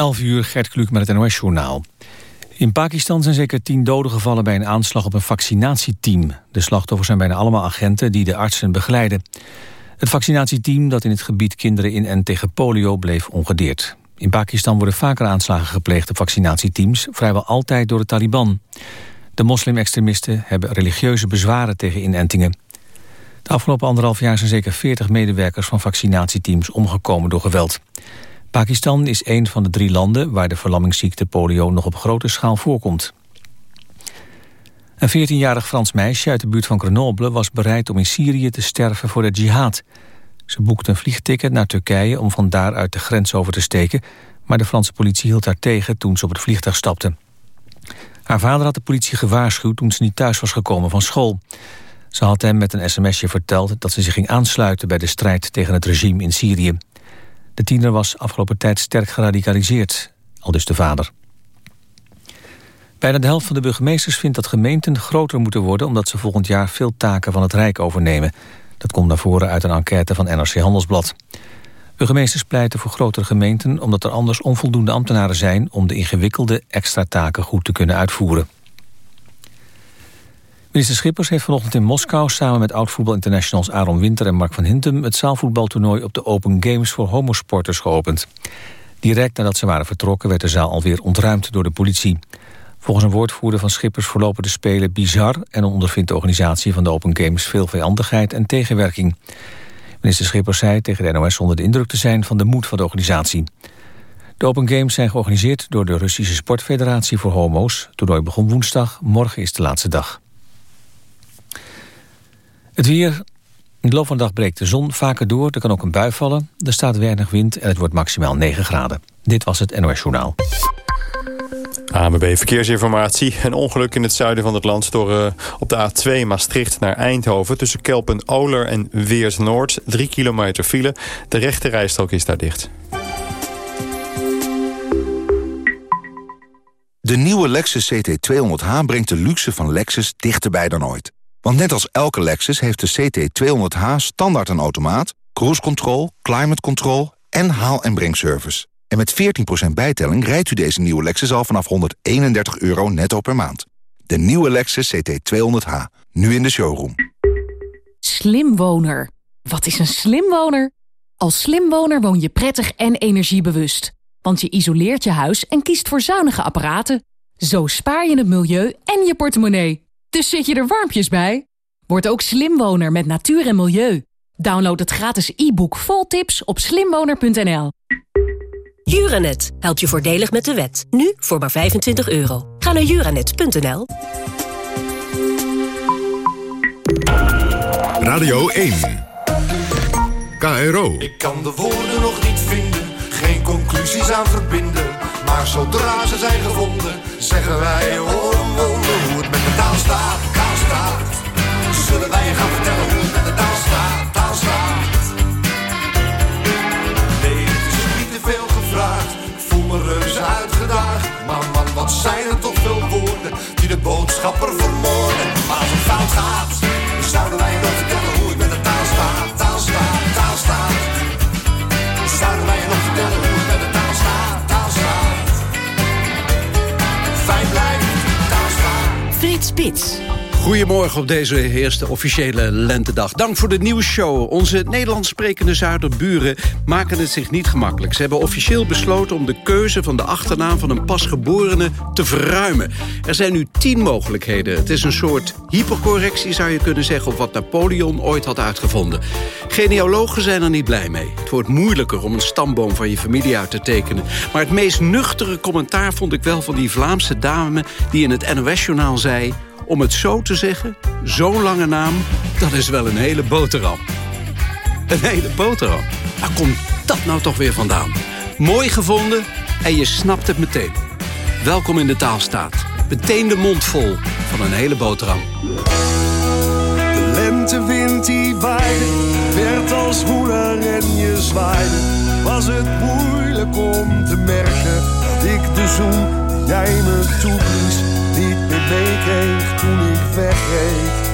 11 uur, Gert Kluk met het NOS-journaal. In Pakistan zijn zeker tien doden gevallen bij een aanslag op een vaccinatieteam. De slachtoffers zijn bijna allemaal agenten die de artsen begeleiden. Het vaccinatieteam dat in het gebied kinderen in en tegen polio bleef ongedeerd. In Pakistan worden vaker aanslagen gepleegd op vaccinatieteams, vrijwel altijd door de Taliban. De moslim-extremisten hebben religieuze bezwaren tegen inentingen. De afgelopen anderhalf jaar zijn zeker 40 medewerkers van vaccinatieteams omgekomen door geweld. Pakistan is een van de drie landen waar de verlammingsziekte polio nog op grote schaal voorkomt. Een 14-jarig Frans meisje uit de buurt van Grenoble was bereid om in Syrië te sterven voor de jihad. Ze boekte een vliegticket naar Turkije om van daaruit de grens over te steken, maar de Franse politie hield haar tegen toen ze op het vliegtuig stapte. Haar vader had de politie gewaarschuwd toen ze niet thuis was gekomen van school. Ze had hem met een sms'je verteld dat ze zich ging aansluiten bij de strijd tegen het regime in Syrië. De tiener was afgelopen tijd sterk geradicaliseerd, al dus de vader. Bijna de helft van de burgemeesters vindt dat gemeenten groter moeten worden... omdat ze volgend jaar veel taken van het Rijk overnemen. Dat komt naar voren uit een enquête van NRC Handelsblad. Burgemeesters pleiten voor grotere gemeenten... omdat er anders onvoldoende ambtenaren zijn... om de ingewikkelde extra taken goed te kunnen uitvoeren. Minister Schippers heeft vanochtend in Moskou samen met oud-voetbalinternationals Aaron Winter en Mark van Hintem het zaalvoetbaltoernooi op de Open Games voor homosporters geopend. Direct nadat ze waren vertrokken werd de zaal alweer ontruimd door de politie. Volgens een woordvoerder van Schippers verlopen de Spelen bizar en ondervindt de organisatie van de Open Games veel vijandigheid en tegenwerking. Minister Schippers zei tegen de NOS onder de indruk te zijn van de moed van de organisatie. De Open Games zijn georganiseerd door de Russische Sportfederatie voor Homo's. Toernooi begon woensdag, morgen is de laatste dag. Het weer. In de loop van de dag breekt de zon vaker door. Er kan ook een bui vallen. Er staat weinig wind en het wordt maximaal 9 graden. Dit was het NOS Journaal. AMB Verkeersinformatie. Een ongeluk in het zuiden van het land door uh, op de A2 Maastricht naar Eindhoven... tussen Kelpen-Oler en Weers-Noord. Drie kilometer file. De rechte rijstrook is daar dicht. De nieuwe Lexus CT200H brengt de luxe van Lexus dichterbij dan ooit. Want net als elke Lexus heeft de CT200H standaard een automaat... cruise control, climate control en haal- en brengservice. En met 14% bijtelling rijdt u deze nieuwe Lexus al vanaf 131 euro netto per maand. De nieuwe Lexus CT200H, nu in de showroom. Slimwoner. Wat is een slimwoner? Als slimwoner woon je prettig en energiebewust. Want je isoleert je huis en kiest voor zuinige apparaten. Zo spaar je het milieu en je portemonnee. Dus zit je er warmpjes bij? Word ook slimwoner met natuur en milieu. Download het gratis e-book vol tips op slimwoner.nl. Juranet helpt je voordelig met de wet. Nu voor maar 25 euro. Ga naar juranet.nl. Radio 1. KRO. Ik kan de woorden nog niet vinden, geen conclusies aan verbinden. Maar zodra ze zijn gevonden, zeggen wij oh, oh, staat, staat. Zullen wij je gaan vertellen hoe het met de taal staat, taal staat. Nee, het is niet te veel gevraagd, ik voel me reuze uitgedaagd. Maar man, wat zijn er toch veel woorden die de boodschapper vermoorden. Maar als het fout gaat, zouden wij Spits. Goedemorgen op deze eerste officiële lentedag. Dank voor de nieuwsshow. Onze Nederlands sprekende zuiderburen maken het zich niet gemakkelijk. Ze hebben officieel besloten om de keuze van de achternaam van een pasgeborene te verruimen. Er zijn nu tien mogelijkheden. Het is een soort hypercorrectie zou je kunnen zeggen... op wat Napoleon ooit had uitgevonden. Genealogen zijn er niet blij mee. Het wordt moeilijker om een stamboom van je familie uit te tekenen. Maar het meest nuchtere commentaar vond ik wel van die Vlaamse dame... die in het NOS-journaal zei... Om het zo te zeggen, zo'n lange naam, dat is wel een hele boterham. Een hele boterham. Waar komt dat nou toch weer vandaan? Mooi gevonden en je snapt het meteen. Welkom in de taalstaat. Meteen de mond vol van een hele boterham. De lentewind die waaide, werd als moeder en je zwaaide. Was het moeilijk om te merken dat ik de zoen jij me toeblies meekreeg toen ik wegreed.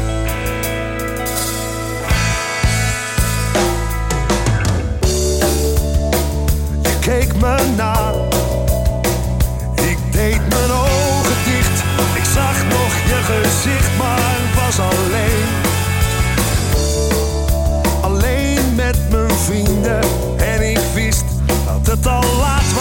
Je keek me na, ik deed mijn ogen dicht. Ik zag nog je gezicht, maar was alleen. Alleen met mijn vrienden en ik wist dat het al laat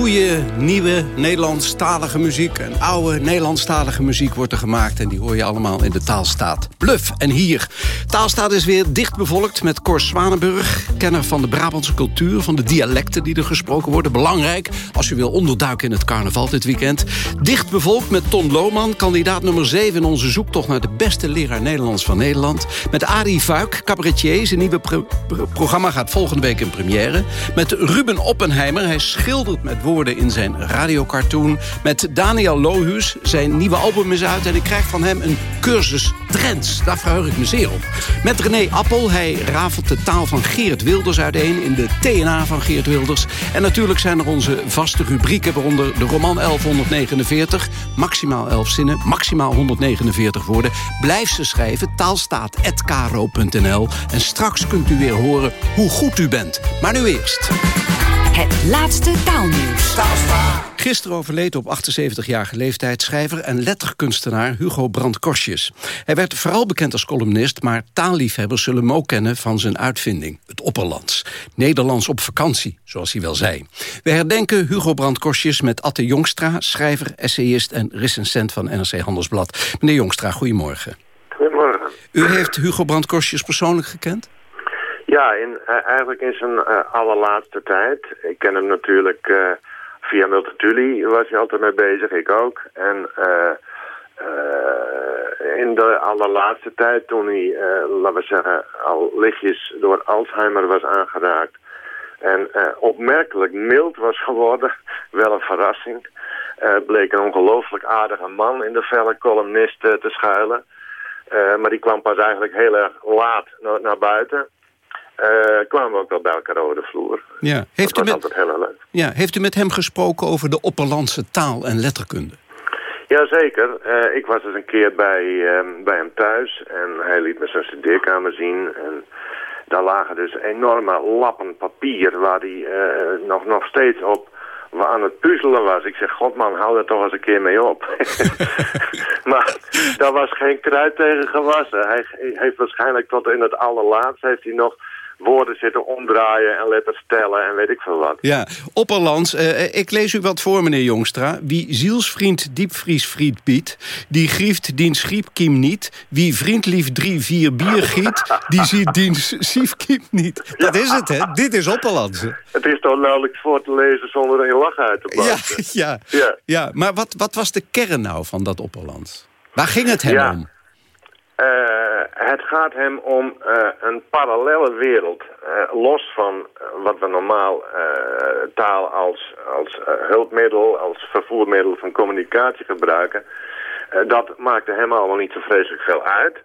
goede, nieuwe Nederlandstalige muziek... en oude Nederlandstalige muziek wordt er gemaakt... en die hoor je allemaal in de Taalstaat. Bluff en hier. Taalstaat is weer dicht bevolkt met Cor Zwanenburg... kenner van de Brabantse cultuur, van de dialecten die er gesproken worden. Belangrijk als je wil onderduiken in het carnaval dit weekend. Dicht bevolkt met Ton Lohman, kandidaat nummer 7... in onze zoektocht naar de beste leraar Nederlands van Nederland. Met Arie Vuik, cabaretier. Zijn nieuwe pro- pro- programma gaat volgende week in première. Met Ruben Oppenheimer, hij schildert met woorden in zijn radiocartoon. Met Daniel Lohuus, zijn nieuwe album is uit... en ik krijg van hem een cursus trends. Daar verheug ik me zeer op. Met René Appel, hij rafelt de taal van Geert Wilders uiteen... in de TNA van Geert Wilders. En natuurlijk zijn er onze vaste rubrieken... waaronder de roman 1149, maximaal 11 zinnen... maximaal 149 woorden. Blijf ze schrijven, taalstaat.kro.nl. En straks kunt u weer horen hoe goed u bent. Maar nu eerst... Het laatste taalnieuws. Gisteren overleed op 78-jarige leeftijd schrijver en letterkunstenaar Hugo Brandt Korsjes. Hij werd vooral bekend als columnist, maar taalliefhebbers zullen hem ook kennen van zijn uitvinding, het Opperlands. Nederlands op vakantie, zoals hij wel zei. We herdenken Hugo Brandt Korsjes met Atte Jongstra, schrijver, essayist en recensent van NRC Handelsblad. Meneer Jongstra, goedemorgen. Goedemorgen. U heeft Hugo Brandt Korsjes persoonlijk gekend? Ja, in, eh, eigenlijk in zijn eh, allerlaatste tijd. Ik ken hem natuurlijk eh, via Multatuli, was hij altijd mee bezig, ik ook. En in de allerlaatste tijd, toen hij, laten we zeggen, al lichtjes door Alzheimer was aangeraakt... en opmerkelijk mild was geworden, wel een verrassing... bleek een ongelooflijk aardige man in de felle columnist te schuilen... Maar die kwam pas eigenlijk heel erg laat naar buiten. Eh, kwamen we ook wel bij elkaar over de vloer. Ja. Heeft, u dat was met, altijd heel leuk. ja, heeft u met hem gesproken over de Opperlandse taal en letterkunde? Jazeker. Eh ik was eens een keer bij, ehm, bij hem thuis en hij liet me zijn studeerkamer zien. En daar lagen dus enorme lappen papier waar hij eh, nog, nog steeds op aan het puzzelen was. Ik zeg, god man, hou er toch eens een keer mee op. maar daar was geen kruid tegen gewassen. Hij heeft waarschijnlijk tot in het allerlaatst heeft hij nog woorden zitten omdraaien en letters tellen en weet ik veel wat. Ja, Opperlands, eh, ik lees u wat voor, meneer Jongstra. Wie zielsvriend diepvriesvriet biedt, die grieft dien schiepkiem niet. Wie vriendlief drie, vier bier giet, die ziet dien siefkiem niet. Dat is het, hè? Dit is Opperlands. Het is toch nauwelijks voor te lezen zonder een lach uit te Ja, barsten. ja, Ja. ja. Maar wat, wat was de kern nou van dat Opperlands? Waar ging het hem Ja. om? Eh, het gaat hem om eh, een parallele wereld. eh, los van eh, wat we normaal eh, taal als, als eh, hulpmiddel, als vervoermiddel van communicatie gebruiken. Eh, dat maakte hem allemaal niet zo vreselijk veel uit.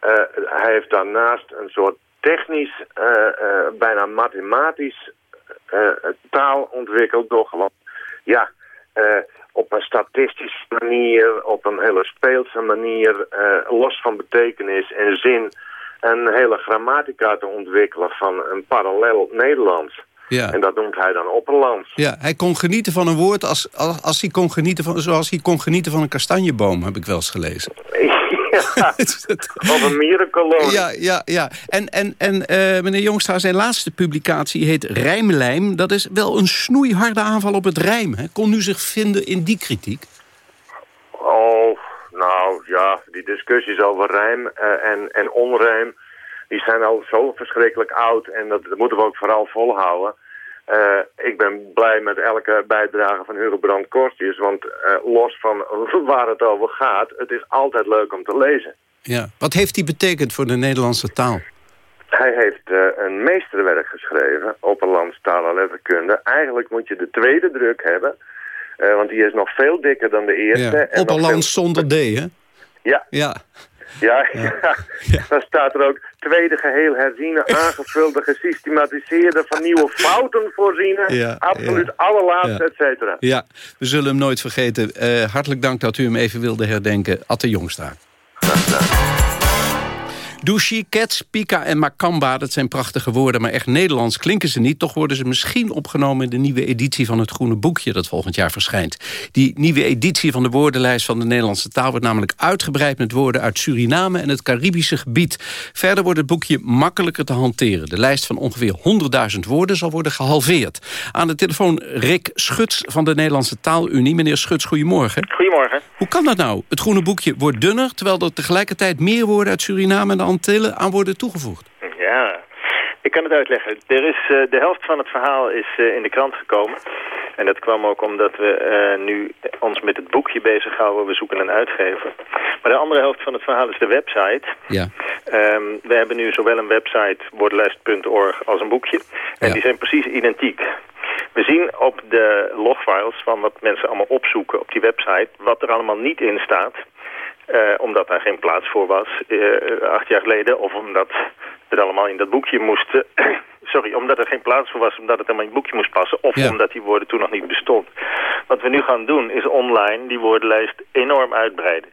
Eh, hij heeft daarnaast een soort technisch, eh, eh, bijna mathematisch eh, taal ontwikkeld door gewoon, ja, eh, op een statistische manier, op een hele speelse manier, eh, los van betekenis en zin, een hele grammatica te ontwikkelen van een parallel Nederlands. Ja. En dat noemt hij dan Opperlands. Ja, hij kon genieten van een woord als, als, als hij kon genieten van, zoals hij kon genieten van een kastanjeboom, heb ik wel eens gelezen. ja, of een mierenkolonie. Ja, ja, ja. En, en, en eh, meneer Jongstra, zijn laatste publicatie heet Rijmlijm. Dat is wel een snoeiharde aanval op het rijm. Hè? Kon u zich vinden in die kritiek? Oh, nou ja, die discussies over rijm eh, en, en onrijm, die zijn al zo verschrikkelijk oud en dat, dat moeten we ook vooral volhouden. Eh, ik ben blij met elke bijdrage van Hugo Brandt Korstius, want eh, los van waar het over gaat, het is altijd leuk om te lezen. Ja. Wat heeft die betekend voor de Nederlandse taal? Hij heeft eh, een meesterwerk geschreven, Opperlands taal en letterkunde. Eigenlijk moet je de tweede druk hebben, want die is nog veel dikker dan de eerste. Ja. zonder D, hè? Ja. Ja. Ja, ja. dan staat er ook tweede geheel herziene, aangevulde, gesystematiseerde, van nieuwe fouten voorziene, Ja, absoluut ja. allerlaatste, Ja. et cetera. Ja, we zullen hem nooit vergeten. Eh, hartelijk dank dat u hem even wilde herdenken. Atte Jongstra. Douchy, Cats, Pika en Makamba, dat zijn prachtige woorden... maar echt Nederlands klinken ze niet. Toch worden ze misschien opgenomen in de nieuwe editie van het Groene Boekje... dat volgend jaar verschijnt. Die nieuwe editie van de woordenlijst van de Nederlandse taal... wordt namelijk uitgebreid met woorden uit Suriname en het Caribische gebied. Verder wordt het boekje makkelijker te hanteren. De lijst van ongeveer 100.000 woorden zal worden gehalveerd. Aan de telefoon Rick Schuts van de Nederlandse Taalunie. Meneer Schuts, goedemorgen. Goedemorgen. Hoe kan dat nou? Het groene boekje wordt dunner... terwijl er tegelijkertijd meer woorden uit Suriname de Antillen aan worden toegevoegd. Ja, ik kan het uitleggen. Er is, eh, de helft van het verhaal is eh, in de krant gekomen. En dat kwam ook omdat we eh, nu ons met het boekje bezighouden. We zoeken een uitgever. Maar de andere helft van het verhaal is de website. Ja. Ehm, we hebben nu zowel een website, woordenlijst.org, als een boekje. En die zijn precies identiek. We zien op de logfiles van wat mensen allemaal opzoeken op die website... wat er allemaal niet in staat... Eh, omdat daar geen plaats voor was eh, acht jaar geleden. Of omdat het allemaal in dat boekje moest... eh, sorry, omdat er geen plaats voor was, omdat het helemaal in het boekje moest passen. Of Ja. omdat die woorden toen nog niet bestond. Wat we nu gaan doen is online die woordenlijst enorm uitbreiden.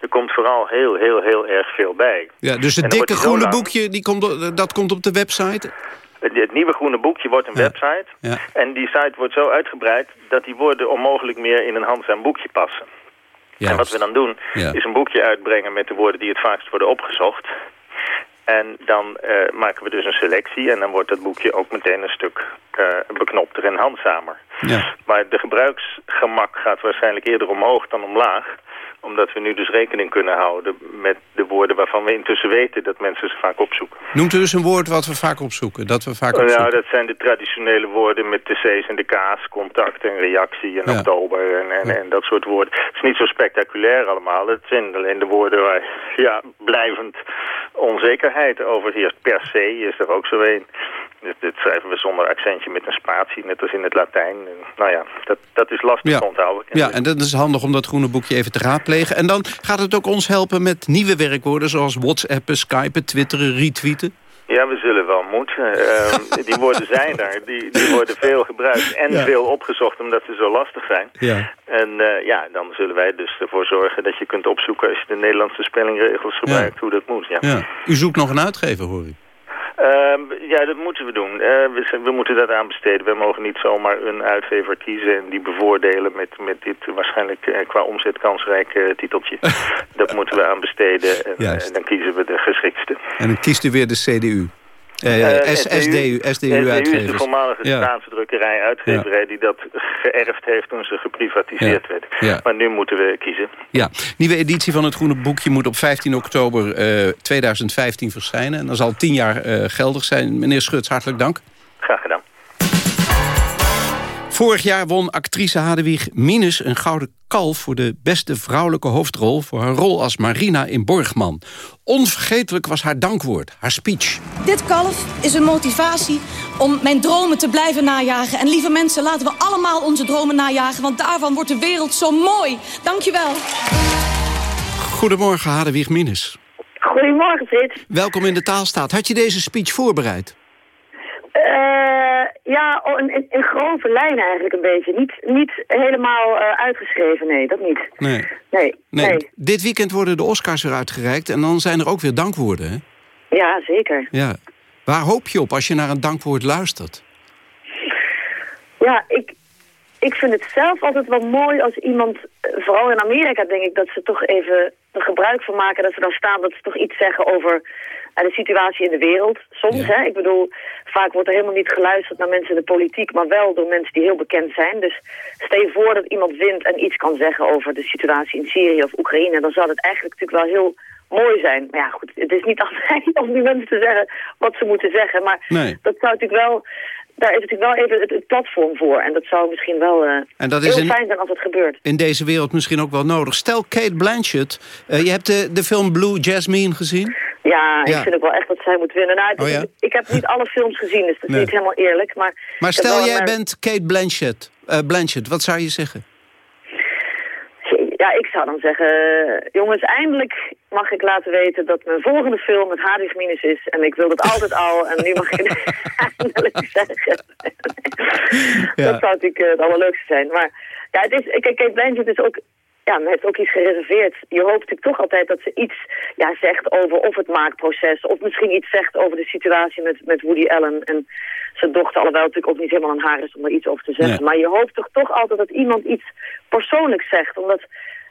Er komt vooral heel, heel, heel erg veel bij. Ja, dus het dikke groene lang. boekje, die komt, dat komt op de website? Het, nieuwe groene boekje wordt een website. Ja. En die site wordt zo uitgebreid dat die woorden onmogelijk meer in een handzaam boekje passen. En wat we dan doen, Ja. is een boekje uitbrengen met de woorden die het vaakst worden opgezocht. En dan eh, maken we dus een selectie en dan wordt dat boekje ook meteen een stuk eh, beknopter en handzamer. Ja. Maar de gebruiksgemak gaat waarschijnlijk eerder omhoog dan omlaag Omdat we nu dus rekening kunnen houden met de woorden waarvan we intussen weten dat mensen ze vaak opzoeken. Noemt u dus een woord wat we vaak opzoeken? Dat we vaak Nou, opzoeken? dat zijn de traditionele woorden met de C's en de K's, contact en reactie en Ja. oktober en, en, en dat soort woorden. Het is niet zo spectaculair allemaal. Het zijn alleen de woorden waar ja, blijvend onzekerheid over heerst. Per se is er ook zo een. Dit, dit schrijven we zonder accentje met een spatie, net als in het Latijn. En, nou ja, dat, dat is lastig Ja. te onthouden. Ja, en dat is handig om dat groene boekje even te raadplegen. En dan gaat het ook ons helpen met nieuwe werkwoorden... zoals whatsappen, skypen, twitteren, retweeten. Ja, we zullen wel moeten. Ehm, die woorden zijn er. Die, die worden veel gebruikt en Ja. veel opgezocht omdat ze zo lastig zijn. Ja. En eh, ja, dan zullen wij dus ervoor zorgen dat je kunt opzoeken... als je de Nederlandse spellingregels gebruikt, hoe dat moet. Ja. Ja. U zoekt nog een uitgever, hoor ik. Ehm, ja, dat moeten we doen. Eh, we, we moeten dat aanbesteden. We mogen niet zomaar een uitgever kiezen en die bevoordelen met, met dit waarschijnlijk eh, qua omzet kansrijk eh, titeltje. dat moeten we aanbesteden en, en dan kiezen we de geschikste. En dan kiest u weer de CDU. Eh, Eh, SDU, is de voormalige Ja. Staatse drukkerij uitgeverij die dat geërfd heeft toen ze geprivatiseerd Ja. werd. Maar nu moeten we kiezen. Ja, nieuwe editie van het Groene Boekje moet op 15 oktober eh, 2015 verschijnen. En dan zal tien jaar eh, geldig zijn. Meneer Schuts, hartelijk dank. Graag gedaan. Vorig jaar won actrice Hadewig Minus een gouden kalf... voor de beste vrouwelijke hoofdrol... voor haar rol als Marina in Borgman. Onvergetelijk was haar dankwoord, haar speech. Dit kalf is een motivatie om mijn dromen te blijven najagen. En lieve mensen, laten we allemaal onze dromen najagen... want daarvan wordt de wereld zo mooi. Dank je wel. Goedemorgen, Hadewig Minus. Goedemorgen, Frits. Welkom in de taalstaat. Had je deze speech voorbereid? Eh, ja, oh, in, in, in grove lijnen eigenlijk een beetje. Niet, niet helemaal eh, uitgeschreven, nee, dat niet. Nee. Nee, nee. nee. Dit weekend worden de Oscars weer uitgereikt... en dan zijn er ook weer dankwoorden, hè? Ja, zeker. Ja. Waar hoop je op als je naar een dankwoord luistert? Ja, ik, ik vind het zelf altijd wel mooi als iemand... eh, Vooral in Amerika denk ik dat ze toch even er gebruik van maken... dat ze dan staan dat ze toch iets zeggen over eh, de situatie in de wereld. Soms, hè. Ik bedoel, vaak wordt er helemaal niet geluisterd naar mensen in de politiek... maar wel door mensen die heel bekend zijn. Dus stel je voor dat iemand wint en iets kan zeggen over de situatie in Syrië of Oekraïne... dan zou het eigenlijk natuurlijk wel heel mooi zijn. Maar ja, goed, het is niet altijd om die mensen te zeggen wat ze moeten zeggen. Maar Nee. dat zou natuurlijk wel... Daar is natuurlijk wel even het, platform voor. En dat zou misschien wel eh, En dat is heel in- fijn zijn als het gebeurt. in deze wereld misschien ook wel nodig. Stel Kate Blanchett, eh, je hebt de, de film Blue Jasmine gezien? Ja, ik vind ook wel echt dat zij moet winnen. Nou, Oh ja? Ik heb niet alle films gezien, dus dat is Nee. niet helemaal eerlijk. Maar, Maar stel jij een- bent Kate Blanchett, eh, Blanchett, wat zou je zeggen? Ja, ik zou dan zeggen... jongens, eindelijk mag ik laten weten dat mijn volgende film met Hadwig Minus is. En ik wil dat altijd al. En nu mag ik het eindelijk zeggen. Ja. Dat zou natuurlijk eh, het allerleukste zijn. Maar ja, het is, kijk, Kate Blanchett is ook... Ja, men heeft ook iets gereserveerd. Je hoopt natuurlijk toch altijd dat ze iets ja, zegt over of het maakproces... of misschien iets zegt over de situatie met, met Woody Allen en zijn dochter. Alhoewel het natuurlijk ook niet helemaal aan haar is om er iets over te zeggen. Nee. Maar je hoopt toch toch altijd dat iemand iets persoonlijks zegt. Omdat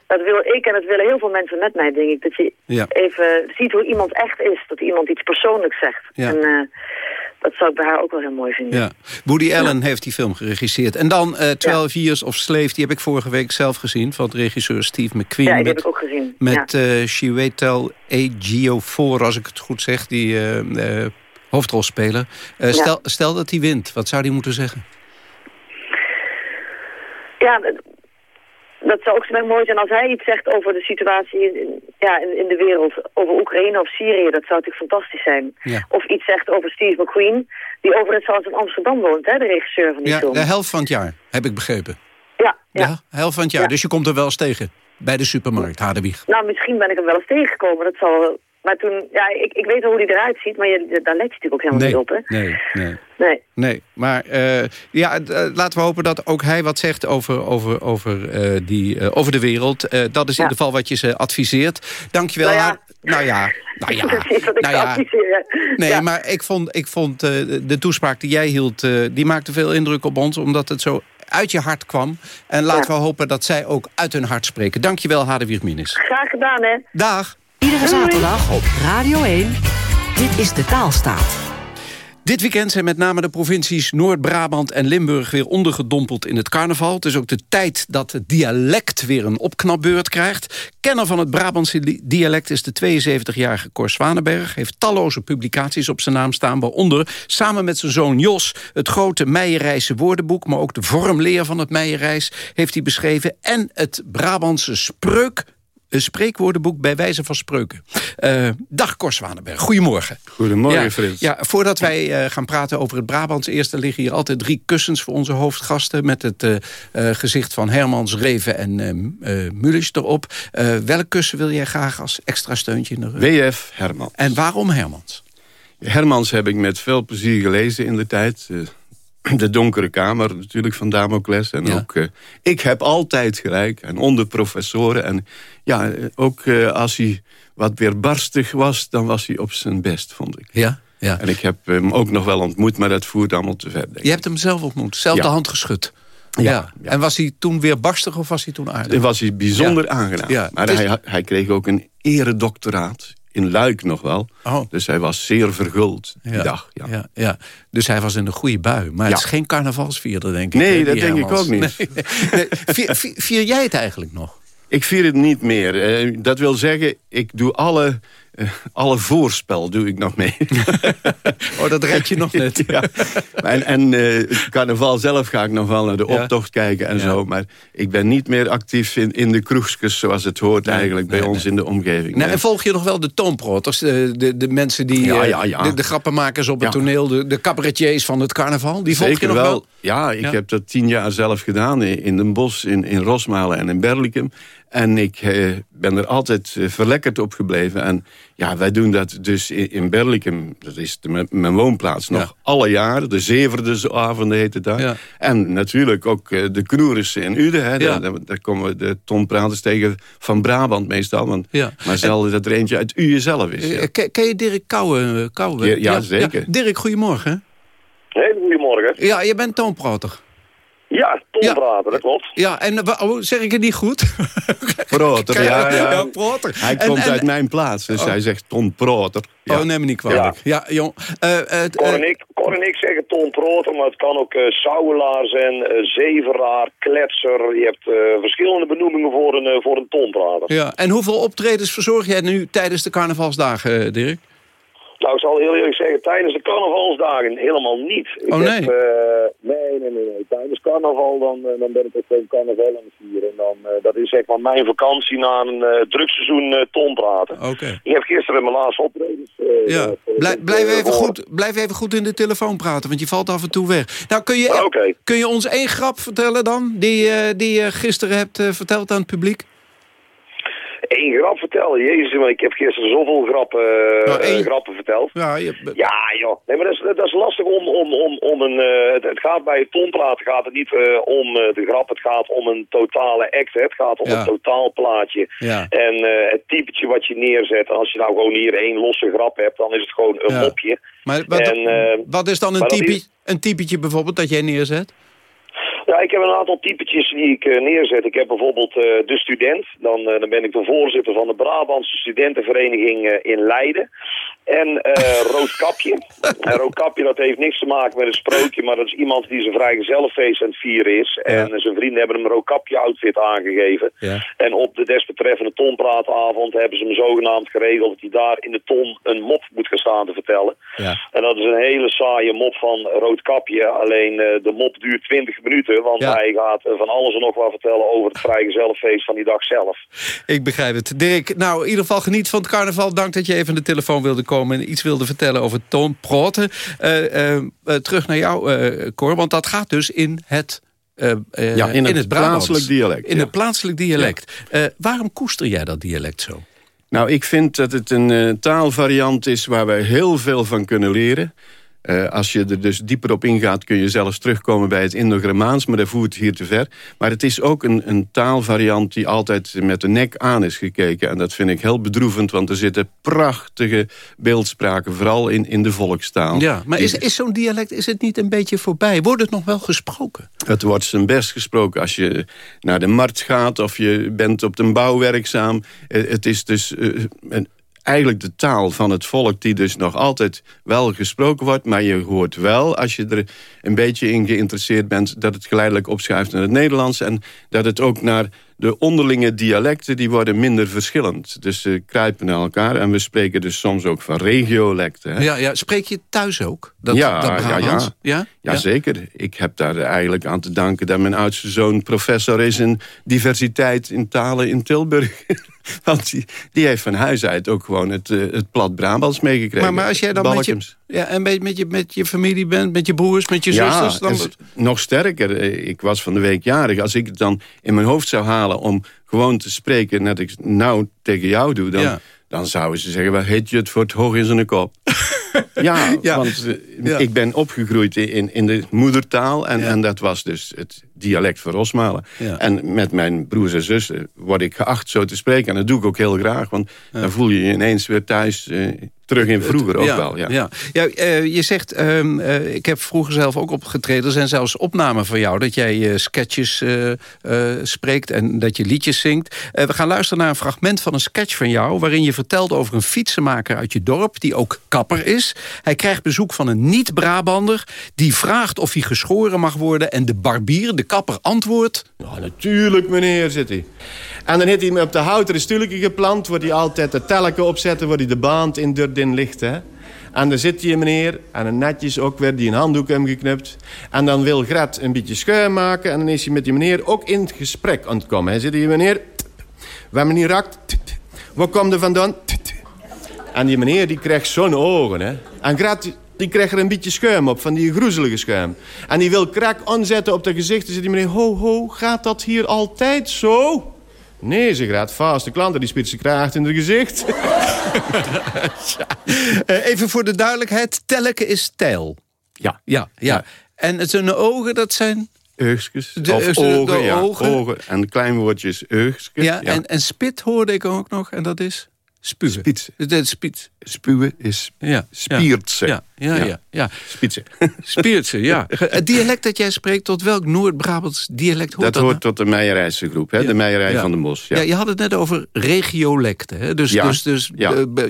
dat wil ik en dat willen heel veel mensen met mij, denk ik. Dat je Ja. even ziet hoe iemand echt is. Dat iemand iets persoonlijks zegt. Ja. En eh, dat zou ik bij haar ook wel heel mooi vinden. Ja. Woody Allen heeft die film geregisseerd. En dan eh 12 Years of Slave, die heb ik vorige week zelf gezien... van de regisseur Steve McQueen. Ja, die met, heb ik ook gezien. Met eh Chiwetel Ejiofor, als ik het goed zeg, die eh, hoofdrolspeler. Stel, stel dat hij wint, wat zou hij moeten zeggen? Ja, dat- zou ook zo mooi zijn als hij iets zegt over de situatie in, ja, in, in de wereld. Over Oekraïne of Syrië, dat zou natuurlijk fantastisch zijn. Ja. Of iets zegt over Steve McQueen, die overigens zelfs in Amsterdam woont, hè, de regisseur van die Ja, film. de helft van het jaar, heb ik begrepen. Ja, ja. De helft van het jaar, Ja. dus je komt er wel eens tegen. Bij de supermarkt, Hadewieg. Nou, misschien ben ik hem wel eens tegengekomen. Dat zal, maar toen, ja, ik, ik weet wel hoe hij eruit ziet, maar je, daar let je natuurlijk ook helemaal Nee, niet op, hè? nee, nee. Nee. Nee, maar eh, ja, eh, laten we hopen dat ook hij wat zegt over, over, over, eh, die, over de wereld. Dat is in ieder geval wat je ze adviseert. Dankjewel. Nou ja. Nou ja, nou ja. Precies wat ik nou ja. Nee, Ja. maar ik vond, ik vond de toespraak die jij hield... die maakte veel indruk op ons, omdat het zo uit je hart kwam. En laten we hopen dat zij ook uit hun hart spreken. Dankjewel, Hadewig Minnis. Graag gedaan, hè? Dag. Iedere zaterdag op Radio 1. Dit is de Taalstaat. Dit weekend zijn met name de provincies Noord-Brabant en Limburg... weer ondergedompeld in het carnaval. Het is ook de tijd dat het dialect weer een opknapbeurt krijgt. Kenner van het Brabantse dialect is de 72-jarige Cor Zwanenberg. heeft talloze publicaties op zijn naam staan. Waaronder, samen met zijn zoon Jos... het grote Meijerijse woordenboek... maar ook de vormleer van het Meijerijs heeft hij beschreven... en het Brabantse spreuk een spreekwoordenboek bij wijze van spreuken. Uh, dag Cor Zwanenberg, goedemorgen. Goedemorgen ja, Frits. Ja, voordat wij uh, gaan praten over het Brabants... eerst er liggen hier altijd drie kussens voor onze hoofdgasten... met het uh, gezicht van Hermans, Reven en Mulisch erop. welk kussen wil jij graag als extra steuntje in de rug? WF Hermans. En waarom Hermans? Hermans heb ik met veel plezier gelezen in de tijd de donkere kamer natuurlijk van Damocles. En ook, uh, ik heb altijd gelijk. En onder professoren. En ja, ook uh, als hij wat weerbarstig was, dan was hij op zijn best, vond ik. Ja, ja. En ik heb hem ook nog wel ontmoet, maar dat voert allemaal te ver. Je hebt hem zelf ontmoet, zelf de hand geschud. Ja, ja. En was hij toen weer barstig of was hij toen aardig? Was hij bijzonder aangenaam. Ja, maar is... hij, hij kreeg ook een eredoctoraat in Luik nog wel. Oh. Dus hij was zeer verguld die ja, dag. Ja. Ja, ja. Dus hij was in een goede bui. Maar het is geen carnavalsvierder, denk ik. Nee, dat denk ik ook niet. Nee. Nee. Vier, vier, vier, jij het eigenlijk nog? Ik vier het niet meer. Uh, dat wil zeggen, ik doe alle uh, alle voorspel doe ik nog mee. oh, dat red je nog net. ja. En, en uh, carnaval zelf ga ik nog wel naar de optocht ja. kijken en ja. zo. Maar ik ben niet meer actief in, in de kroegjes zoals het hoort nee, eigenlijk bij nee, ons in de omgeving. en volg je nog wel de toonproters? De, de, de mensen die, ja, de, de, grappenmakers op het toneel, de, de cabaretiers van het carnaval? Die volg Zeker je nog wel? wel? Ja, ik heb dat tien jaar zelf gedaan in Den Bosch, in, in Rosmalen en in Berlicum. En ik eh, ben er altijd eh, verlekkerd op gebleven. En ja, wij doen dat dus in, in Berlicum, dat is de, mijn woonplaats, nog ja. alle jaren. De zeverde avonden heet het daar. Ja. En natuurlijk ook uh, de Knoerissen in Uden. Hè. Ja. Daar, daar, komen de tonpraters tegen van Brabant meestal. Want, Maar zelden dat er eentje uit Uden zelf is. Ken, ken, je Dirk Kouwen? Kouwen? Ja, zeker. Dirk, goedemorgen. Hele goedemorgen. Ja, je bent toonprater. Ja, tonprater, ja. dat klopt. Ja, en oh, zeg ik het niet goed? Proter, ja. ja. ja proter. Hij en, komt en, uit mijn plaats, dus oh. hij zegt tonproter. Ja. Oh, neem me niet kwalijk. Ja, ja jong. Uh, uh, Cor, en ik, Cor en ik zeggen tonproter, maar het kan ook uh, sauwelaar zijn, uh, zeveraar, kletser. Je hebt verschillende benoemingen voor een, voor een tonprater. Ja, en hoeveel optredens verzorg jij nu tijdens de carnavalsdagen, Dirk? Nou, ik zal heel eerlijk zeggen, tijdens de carnavalsdagen helemaal niet. Ik oh nee? Heb, uh, nee, nee, nee, nee. Tijdens carnaval dan, uh, dan ben ik ook gewoon carnaval aan het vieren. En dan, uh, dat is zeg maar mijn vakantie na een uh, drugseizoen ton praten. Oké. Okay. Ik heb gisteren mijn laatste optredens. ja, Blij, blijf, even goed, blijf even goed in de telefoon praten, want je valt af en toe weg. Nou, kun je, okay. kun je ons één grap vertellen dan, die, die je gisteren hebt verteld aan het publiek? Eén grap vertellen. Jezus, maar ik heb gisteren zoveel grappen, nou, één... grappen verteld. Ja, je... ja joh. Nee, maar dat is, dat is lastig om, om, om, om een... Uh, het, het, gaat bij het tonpraten gaat het niet uh, om de grap. Het gaat om een totale act. Hè. Het gaat om ja. een totaalplaatje. Ja. En het typetje wat je neerzet. Als je nou gewoon hier één losse grap hebt, dan is het gewoon een mopje. Maar wat, en, wat is dan een, typie, is... een typetje bijvoorbeeld dat jij neerzet? Ja, ik heb een aantal typetjes die ik uh, neerzet. Ik heb bijvoorbeeld uh, de student. Dan, uh, dan ben ik de voorzitter van de Brabantse studentenvereniging in Leiden. En Roodkapje. en Roodkapje, dat heeft niks te maken met een sprookje, maar dat is iemand die zijn vrijgezellenfeest aan het vieren is. Ja. En zijn vrienden hebben hem een Roodkapje-outfit aangegeven. Ja. En op de desbetreffende tonpraatavond hebben ze hem zogenaamd geregeld dat hij daar in de ton een mop moet gaan staan te vertellen. Ja. En dat is een hele saaie mop van Roodkapje. Alleen de mop duurt 20 minuten, want Ja. hij gaat van alles en nog wat vertellen over het vrijgezellenfeest van die dag zelf. Ik begrijp het. Dirk, nou in ieder geval geniet van het carnaval. Dank dat je even aan de telefoon wilde komen en iets wilde vertellen over toonproten. Uh, uh, terug naar jou, uh, Cor, want dat gaat dus in het... ja, in, in het, plaatselijk dialect. In ja. het plaatselijk dialect. Ja. waarom koester jij dat dialect zo? Nou, ik vind dat het een taalvariant is waar we heel veel van kunnen leren. Uh, als je er dus dieper op ingaat kun je zelfs terugkomen bij het Indo-Germaans, maar dat voert hier te ver. Maar het is ook een, een, taalvariant die altijd met de nek aan is gekeken. En dat vind ik heel bedroevend, want er zitten prachtige beeldspraken, vooral in, in de volkstaal. Ja, maar is, is zo'n dialect is het niet een beetje voorbij? Wordt het nog wel gesproken? Het wordt zijn best gesproken als je naar de markt gaat of je bent op een bouw werkzaam. Het is dus... Uh, een, eigenlijk de taal van het volk... die dus nog altijd wel gesproken wordt. Maar je hoort wel, als je er een beetje in geïnteresseerd bent... dat het geleidelijk opschuift naar het Nederlands. En dat het ook naar de onderlinge dialecten die worden minder verschillend. Dus ze kruipen naar elkaar en we spreken dus soms ook van regiolecten. Hè? Ja, ja, spreek je thuis ook? Dat, ja, dat ja, ja. ja, ja? Ja, zeker. Ik heb daar eigenlijk aan te danken dat mijn oudste zoon professor is in diversiteit in talen in Tilburg. Want die, die heeft van huis uit ook gewoon het, uh, het plat Brabants meegekregen. Maar, maar als jij dan met je, ja, en met, met, je, met je familie bent, met je broers, met je ja, zusters... Dan... nog sterker. Ik was van de week jarig. Als ik het dan in mijn hoofd zou halen om gewoon te spreken... net ik nou tegen jou doe, dan, ja. Dan zouden ze zeggen... wat heet je het voor het hoog in zijn kop? ja, ja, want uh, ja. ik ben opgegroeid in, in de moedertaal... En, en dat was dus het dialect van Rosmalen. En met mijn broers en zussen word ik geacht zo te spreken. En dat doe ik ook heel graag, want dan voel je je ineens weer thuis... Uh, terug in vroeger ook ja, wel. Ja, ja. ja uh, je zegt, um, uh, ik heb vroeger zelf ook opgetreden. Er zijn zelfs opnamen van jou dat jij uh, sketches spreekt en dat je liedjes zingt. we gaan luisteren naar een fragment van een sketch van jou... waarin je vertelt over een fietsenmaker uit je dorp... die ook kapper is. Hij krijgt bezoek van een niet-Brabander... die vraagt of hij geschoren mag worden... en de barbier, de kapper, antwoordt... Ja, natuurlijk meneer, zit hij. En dan heeft hij op de houten stuurlijke geplant... wordt hij altijd de telken opzetten... waar hij de band in in ligt. Hè? En dan zit die meneer, en een netjes ook weer die een handdoek hem geknipt. En dan wil Gret een beetje schuim maken. En dan is hij met die meneer ook in het gesprek aan het komen. Hij zit die meneer, hebben niet rakt. Waar komt er vandaan? En die meneer die krijgt zo'n ogen. Hè? En Gret die krijgt er een beetje schuim op, van die groezelige schuim. En die wil krak aanzetten op dat gezicht. Dan zit die meneer, ho, ho, gaat dat hier altijd zo? Nee, ze gaat vast. De klanten die spitsen kraagt in het gezicht. ja. uh, even voor de duidelijkheid. Telken is tijl. Ja. Ja, ja. En het zijn ogen, dat zijn... Eugstjes. De, of de, ogen, de ja. Ogen. ogen. En klein woordje is eugstjes. Ja, ja, En, en spit hoorde ik ook nog. En dat is... Spuwen. Spitsen. Spits. Spuwen is ja. spiertse. Ja, ja, ja. ja. ja. Spitsen. Spiertse, ja. Het dialect dat jij spreekt, tot welk Noord-Brabants dialect hoort dat? Dat hoort tot de Meijerijse groep, hè? Ja. de Meijerij ja. van de Bos. Ja. je had het net over regiolecten. Hè? Dus, dus, dus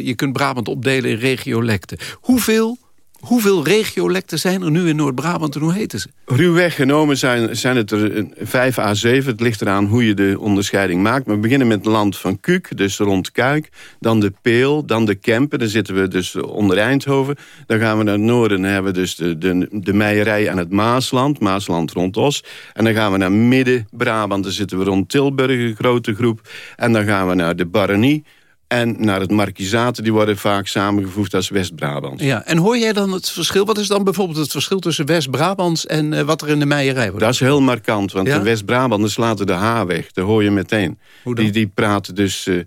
je kunt Brabant opdelen in regiolecten. Hoeveel Hoeveel regiolecten zijn er nu in Noord-Brabant en hoe heten ze? Ruwweg genomen zijn, zijn het er 5 à 7. Het ligt eraan hoe je de onderscheiding maakt. We beginnen met het land van Kuuk, dus rond Kuik. Dan de Peel, dan de Kempen. Dan zitten we dus onder Eindhoven. Dan gaan we naar het noorden. Dan hebben we dus de, de, de Meijerij aan het Maasland. Maasland rond Os. En dan gaan we naar Midden-Brabant. Dan zitten we rond Tilburg, een grote groep. En dan gaan we naar de Baronie. En naar het markizaten, die worden vaak samengevoegd als West-Brabant. Ja, en hoor jij dan het verschil? Wat is dan bijvoorbeeld het verschil tussen West-Brabants en uh, wat er in de meijerij wordt? Dat is heel markant, want ja? de West-Brabanders laten de H weg. Dat hoor je meteen. Die, die praten dus uh,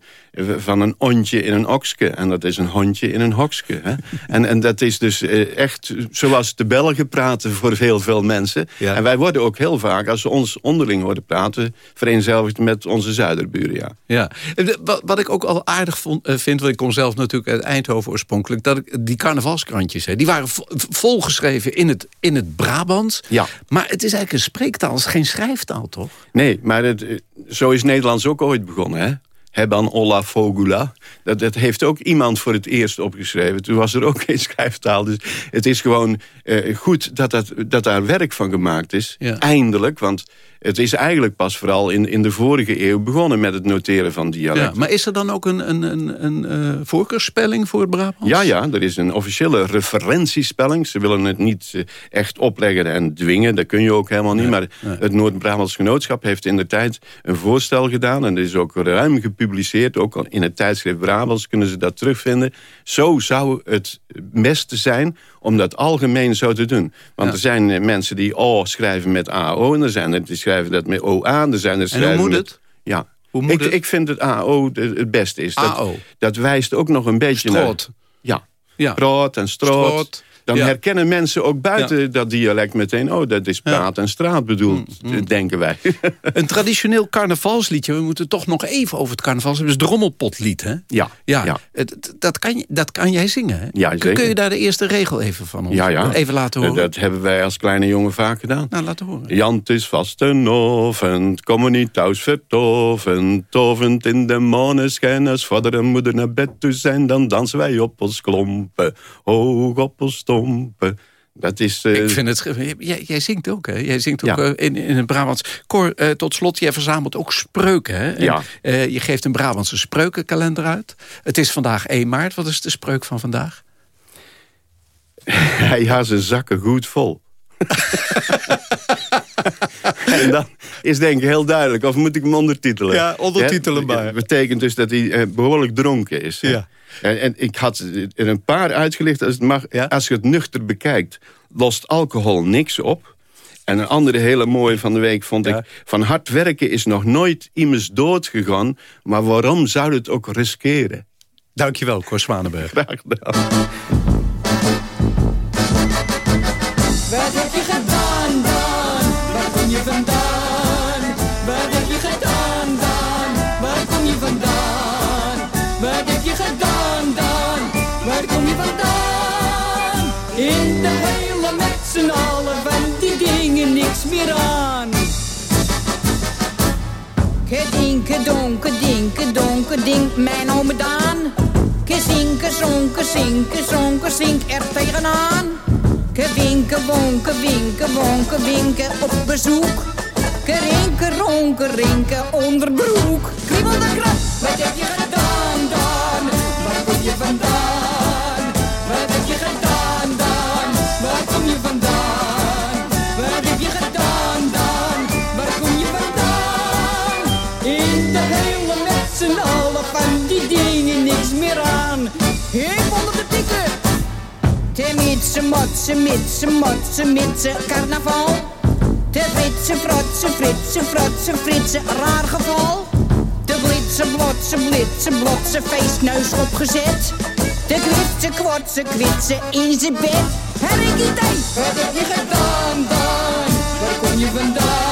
van een ontje in een okske. En dat is een hondje in een hokske. Hè? en, en dat is dus uh, echt zoals de Belgen praten voor heel veel mensen. Ja. En wij worden ook heel vaak, als we ons onderling horen praten... vereenzelvigd met onze zuiderburen, ja. ja. Wat, wat ik ook al aardig Vond, uh, vind, want ik kom zelf natuurlijk uit Eindhoven oorspronkelijk... dat ik die carnavalskrantjes, hè, die waren volgeschreven in het, in het Brabants. Ja. Maar het is eigenlijk een spreektaal, het is geen schrijftaal, toch? Nee, maar het, zo is Nederlands ook ooit begonnen, hè? Hebban Olla Fogula. Dat, dat heeft ook iemand voor het eerst opgeschreven. Toen was er ook geen schrijftaal. Dus het is gewoon uh, goed dat, dat, dat daar werk van gemaakt is. Ja. Eindelijk, want het is eigenlijk pas vooral in, in de vorige eeuw begonnen... met het noteren van dialecten. Ja, maar is er dan ook een, een, een, een uh, voorkeursspelling voor het Brabants? Ja, ja, er is een officiële referentiespelling. Ze willen het niet uh, echt opleggen en dwingen. Dat kun je ook helemaal niet. Nee, maar nee. het Noord-Brabants Genootschap heeft in de tijd een voorstel gedaan... en dat is ook ruim gepubliceerd. Ook in het tijdschrift Brabants kunnen ze dat terugvinden. Zo zou het beste zijn om dat algemeen zo te doen. Want ja. er zijn uh, mensen die O schrijven met AO... en er zijn er die schrijven dat met OA. Er zijn er en hoe moet het? Ja. Hoe moet ik, het? ik vind het AO het beste is. AO. Dat, dat wijst ook nog een beetje Stroot. naar... Ja. ja. Proot en stroot. stroot. Dan Ja. herkennen mensen ook buiten dat dialect meteen... oh, dat is praat en straat bedoeld, Mm, denken wij. Een traditioneel carnavalsliedje. We moeten toch nog even over het carnaval hebben. Het is Drommelpotlied, hè? Ja. Ja, het- dat, kan dat kan jij zingen, hè? Ja, Kun- zeker. Kun je daar de eerste regel even van ons Ja, ja. even laten horen? Dat hebben wij als kleine jongen vaak gedaan. Nou, laten horen. Jant is vast een oven, kom niet thuis vertoven. Tovend in de maneschijn, als vader en moeder naar bed toe zijn... dan dansen wij op ons klompen, hoog op ons stompen. Dat is... eh, Ik vind het... Jij, jij zingt ook, hè? Jij zingt ook Ja. eh, in, in het Brabants. Cor, eh, tot slot, jij verzamelt ook spreuken, hè? En, Ja. je geeft een Brabantse spreukenkalender uit. Het is vandaag 1 maart. Wat is de spreuk van vandaag? Hij had zijn zakken goed vol. en dan is denk ik heel duidelijk. Of moet ik hem ondertitelen? Ja, ondertitelen maar. Dat betekent dus dat hij eh, behoorlijk dronken is. Ja. En, en ik had er een paar uitgelicht. Als, het mag, als je het nuchter bekijkt, lost alcohol niks op. En een andere hele mooie van de week vond ik... van hard werken is nog nooit immers dood gegaan... maar waarom zou het ook riskeren? Dankjewel, Cor Zwanenberg. Graag gedaan. Wat heb je gedaan dan? Waar kom je vandaan? Allen van die dingen niks meer aan. Kedinke donke dinke donke dink mijn ome Daan. Kezinke zonke zinke zonke zink er tegenaan. Kewinke wonke winke wonke winke op bezoek. Kerinke ronke rinke onderbroek. Kriebel de krap. Wat heb je gedaan Te mitse motse mitse motse mitse carnaval. Te fritse frotse fritse frotse fritse raar geval. De blitse blotse blitse blotse feestneus opgezet. De kwitse kwotse kwitse in zijn bed. Herikitei. Wat heb je gedaan dan? Waar kom je vandaan?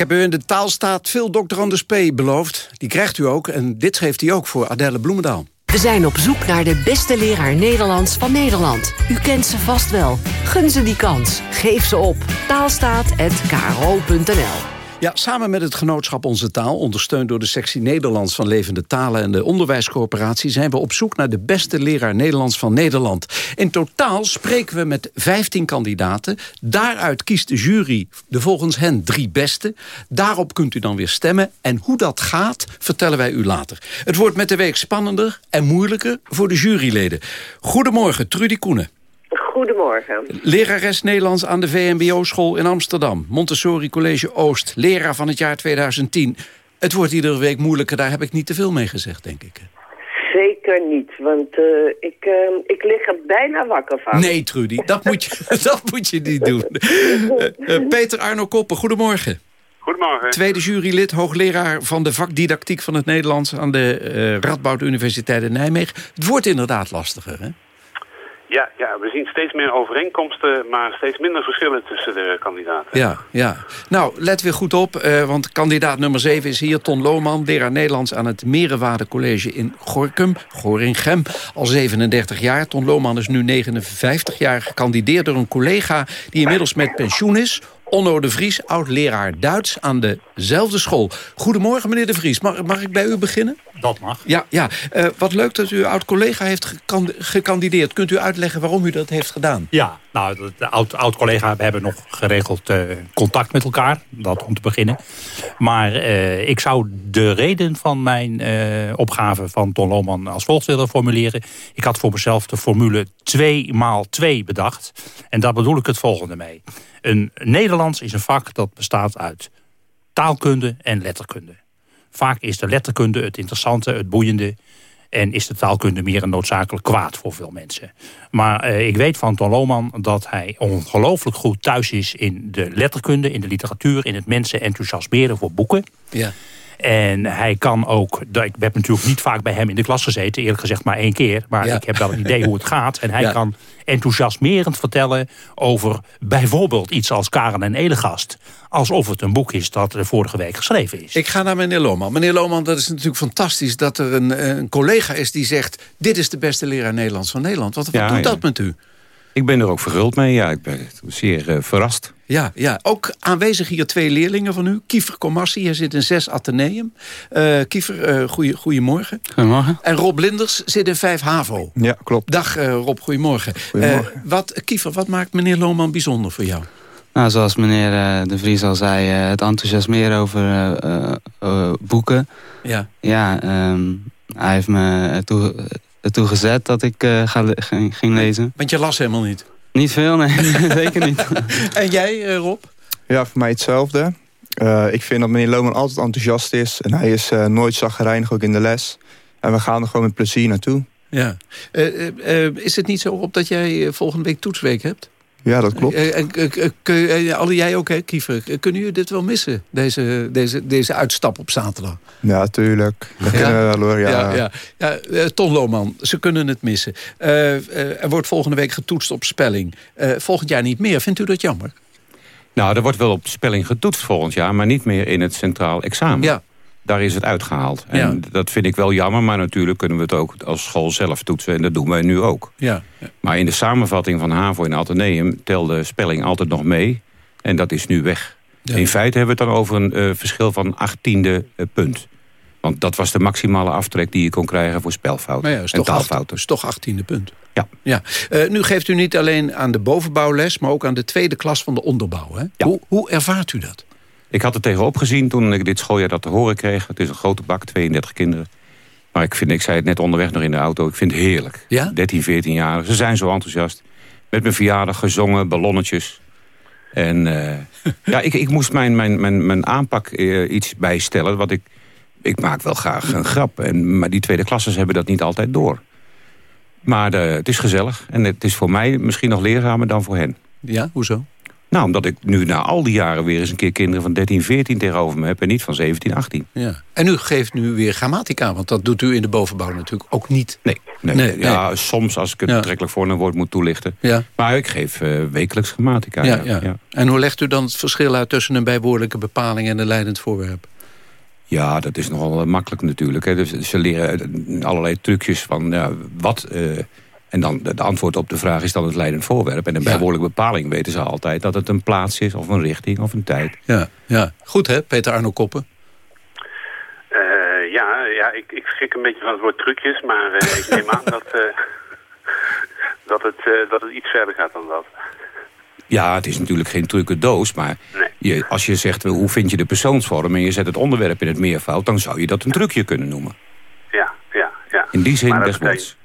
Heb u in de taalstaat veel. Anders P. beloofd. Die krijgt u ook en dit schreef hij ook voor Adelle Bloemendaal. We zijn op zoek naar de beste leraar Nederlands van Nederland. U kent ze vast wel. Gun ze die kans. Geef ze op. Taalstaat.kro.nl Ja, samen met het genootschap Onze Taal, ondersteund door de sectie Nederlands van Levende Talen en de Onderwijscorporatie, zijn we op zoek naar de beste leraar Nederlands van Nederland. In totaal spreken we met 15 kandidaten. Daaruit kiest de jury de volgens hen drie beste. Daarop kunt u dan weer stemmen. En hoe dat gaat, vertellen wij u later. Het wordt met de week spannender en moeilijker voor de juryleden. Goedemorgen, Trudy Koenen. Goedemorgen. Lerares Nederlands aan de VMBO-school in Amsterdam. Montessori College Oost. Leraar van het jaar 2010. Het wordt iedere week moeilijker, daar heb ik niet te veel mee gezegd, denk ik. Zeker niet, want eh, ik, eh, ik lig er bijna wakker van. Nee, Trudy, dat moet je, dat moet je niet doen. Eh, eh, Peter Arno Koppen, goedemorgen. Goedemorgen. Tweede jurylid, hoogleraar van de vakdidactiek van het Nederlands... aan de Radboud Universiteit in Nijmegen. Het wordt inderdaad lastiger, hè? Ja, ja, we zien steeds meer overeenkomsten, maar steeds minder verschillen tussen de kandidaten. Ja, ja. Nou, let weer goed op, eh, want kandidaat nummer 7 is hier Ton Lohman... leraar Nederlands aan het Merenwaarde College in Gorkum, Goringem, al 37 jaar. Ton Lohman is nu 59 jaar, gekandideerd door een collega... die inmiddels met pensioen is... Onno de Vries, oud-leraar Duits aan dezelfde school. Goedemorgen, meneer de Vries. Mag, mag ik bij u beginnen? Dat mag. Ja, ja. Eh, wat leuk dat uw oud-collega heeft gekan- gekandideerd. Kunt u uitleggen waarom u dat heeft gedaan? Ja, nou, oud- oud-collega, we hebben nog geregeld eh, contact met elkaar. Dat om te beginnen. Maar eh, ik zou de reden van mijn opgave van Ton Lohman als volgt willen formuleren. Ik had voor mezelf de formule 2 maal 2 bedacht. En daar bedoel ik het volgende mee. Een Nederlands is een vak dat bestaat uit taalkunde en letterkunde. Vaak is de letterkunde het interessante, het boeiende... en is de taalkunde meer een noodzakelijk kwaad voor veel mensen. Maar eh, ik weet van Ton Lohman dat hij ongelooflijk goed thuis is... in de letterkunde, in de literatuur, in het mensen enthousiasmeren voor boeken. Ja. En hij kan ook, ik heb natuurlijk niet vaak bij hem in de klas gezeten, eerlijk gezegd maar één keer. Maar Ja. ik heb wel een idee hoe het gaat. En hij Ja. kan enthousiasmerend vertellen over bijvoorbeeld iets als Karen en Elegast. Alsof het een boek is dat eh, vorige week geschreven is. Ik ga naar meneer Lohman. Meneer Lohman, dat is natuurlijk fantastisch dat er een, een collega is die zegt... dit is de beste leraar Nederlands van Nederland. Wat, wat Ja, doet ja. dat met u? Ik ben er ook verguld mee, ja. Ik ben zeer eh, verrast. Ja, ja, ook aanwezig hier twee leerlingen van u. Kiefer Comassi, hij zit in 6 Atheneum. Eh Kiefer, eh goeie, goedemorgen. Goedemorgen. En Rob Linders zit in 5 HAVO. Ja, klopt. Dag eh, Rob, goedemorgen. Goedemorgen. Eh, wat, Kiefer, wat maakt meneer Lohman bijzonder voor jou? Nou, zoals meneer eh, De Vries al zei, eh, het enthousiasmeren over eh, eh, eh, boeken. Ja. Ja, ehm, hij heeft me ertoe, ertoe gezet dat ik eh, ga, le- ging lezen. Want je las helemaal niet. Niet veel, nee. Zeker niet. En jij, eh, Rob? Ja, voor mij hetzelfde. Eh, ik vind dat meneer Lohman altijd enthousiast is. En hij is eh, nooit zagrijnig, ook in de les. En we gaan er gewoon met plezier naartoe. Ja. Eh, eh, eh, is het niet zo op dat jij volgende week toetsweek hebt? Ja, dat klopt. Eh, en, eh, eh, alle jij ook, hè, Kiefer? Kunnen jullie dit wel missen, deze, deze, deze uitstap op zaterdag? Ja, tuurlijk. Dat kunnen we wel hoor. Ja. ja, ja. ja Ton Lohman, ze kunnen het missen. Eh, eh, er wordt volgende week getoetst op spelling. Eh, volgend jaar niet meer. Vindt u dat jammer? Nou, er wordt wel op spelling getoetst volgend jaar... maar niet meer in het centraal examen. Ja. Daar is het uitgehaald. En Ja. dat vind ik wel jammer, maar natuurlijk kunnen we het ook als school zelf toetsen. En dat doen wij nu ook. Ja. Maar in de samenvatting van HAVO en Atheneum telde spelling altijd nog mee. En dat is nu weg. Ja. In feite hebben we het dan over een eh, verschil van achttiende eh, punt. Want dat was de maximale aftrek die je kon krijgen voor spelfouten ja, en taalfouten. is toch 18e punt. Ja. ja. Eh, nu geeft u niet alleen aan de bovenbouw les... maar ook aan de tweede klas van de onderbouw. Hè? Hoe, hoe ervaart u dat? Ik had er tegenop gezien toen ik dit schooljaar dat te horen kreeg. Het is een grote bak, 32 kinderen. Maar ik, vind, ik zei het net onderweg nog in de auto, ik vind het heerlijk. Ja? 13, 14 jaar, ze zijn zo enthousiast. Met mijn verjaardag gezongen, ballonnetjes. En eh, ja, ik, ik moest mijn, mijn, mijn, mijn aanpak eh, iets bijstellen. Want ik, ik maak wel graag een grap. En, maar die tweede klassers hebben dat niet altijd door. Maar eh, het is gezellig. En het is voor mij misschien nog leerzamer dan voor hen. Ja, hoezo? Nou, omdat ik nu na al die jaren weer eens een keer kinderen van 13, 14 tegenover me heb... en niet van 17, 18. Ja. En u geeft nu weer grammatica, want dat doet u in de bovenbouw natuurlijk ook niet. Nee, nee, Nee, ja, soms als ik het betrekkelijk voor een woord moet toelichten. Ja. Maar ik geef eh, wekelijks grammatica. Ja, Ja, ja. En hoe legt u dan het verschil uit tussen een bijwoordelijke bepaling en een leidend voorwerp? Ja, dat is nogal eh, makkelijk natuurlijk. Hè. Dus ze leren eh, allerlei trucjes van ja, wat... en dan de antwoord op de vraag is dan het leidend voorwerp. En een bijwoordelijke bepaling weten ze altijd... dat het een plaats is of een richting of een tijd. Ja, ja. Goed hè, Peter Arno Koppen? Eh, ja, ja ik, ik schrik een beetje van het woord trucjes, maar eh, ik neem aan dat, eh, dat, het, eh, dat het iets verder gaat dan dat. Ja, het is natuurlijk geen trukke doos, maar je, als je zegt hoe vind je de persoonsvorm... en je zet het onderwerp in het meervoud... dan zou je dat een trucje kunnen noemen. Ja, ja, ja. In die zin best wel.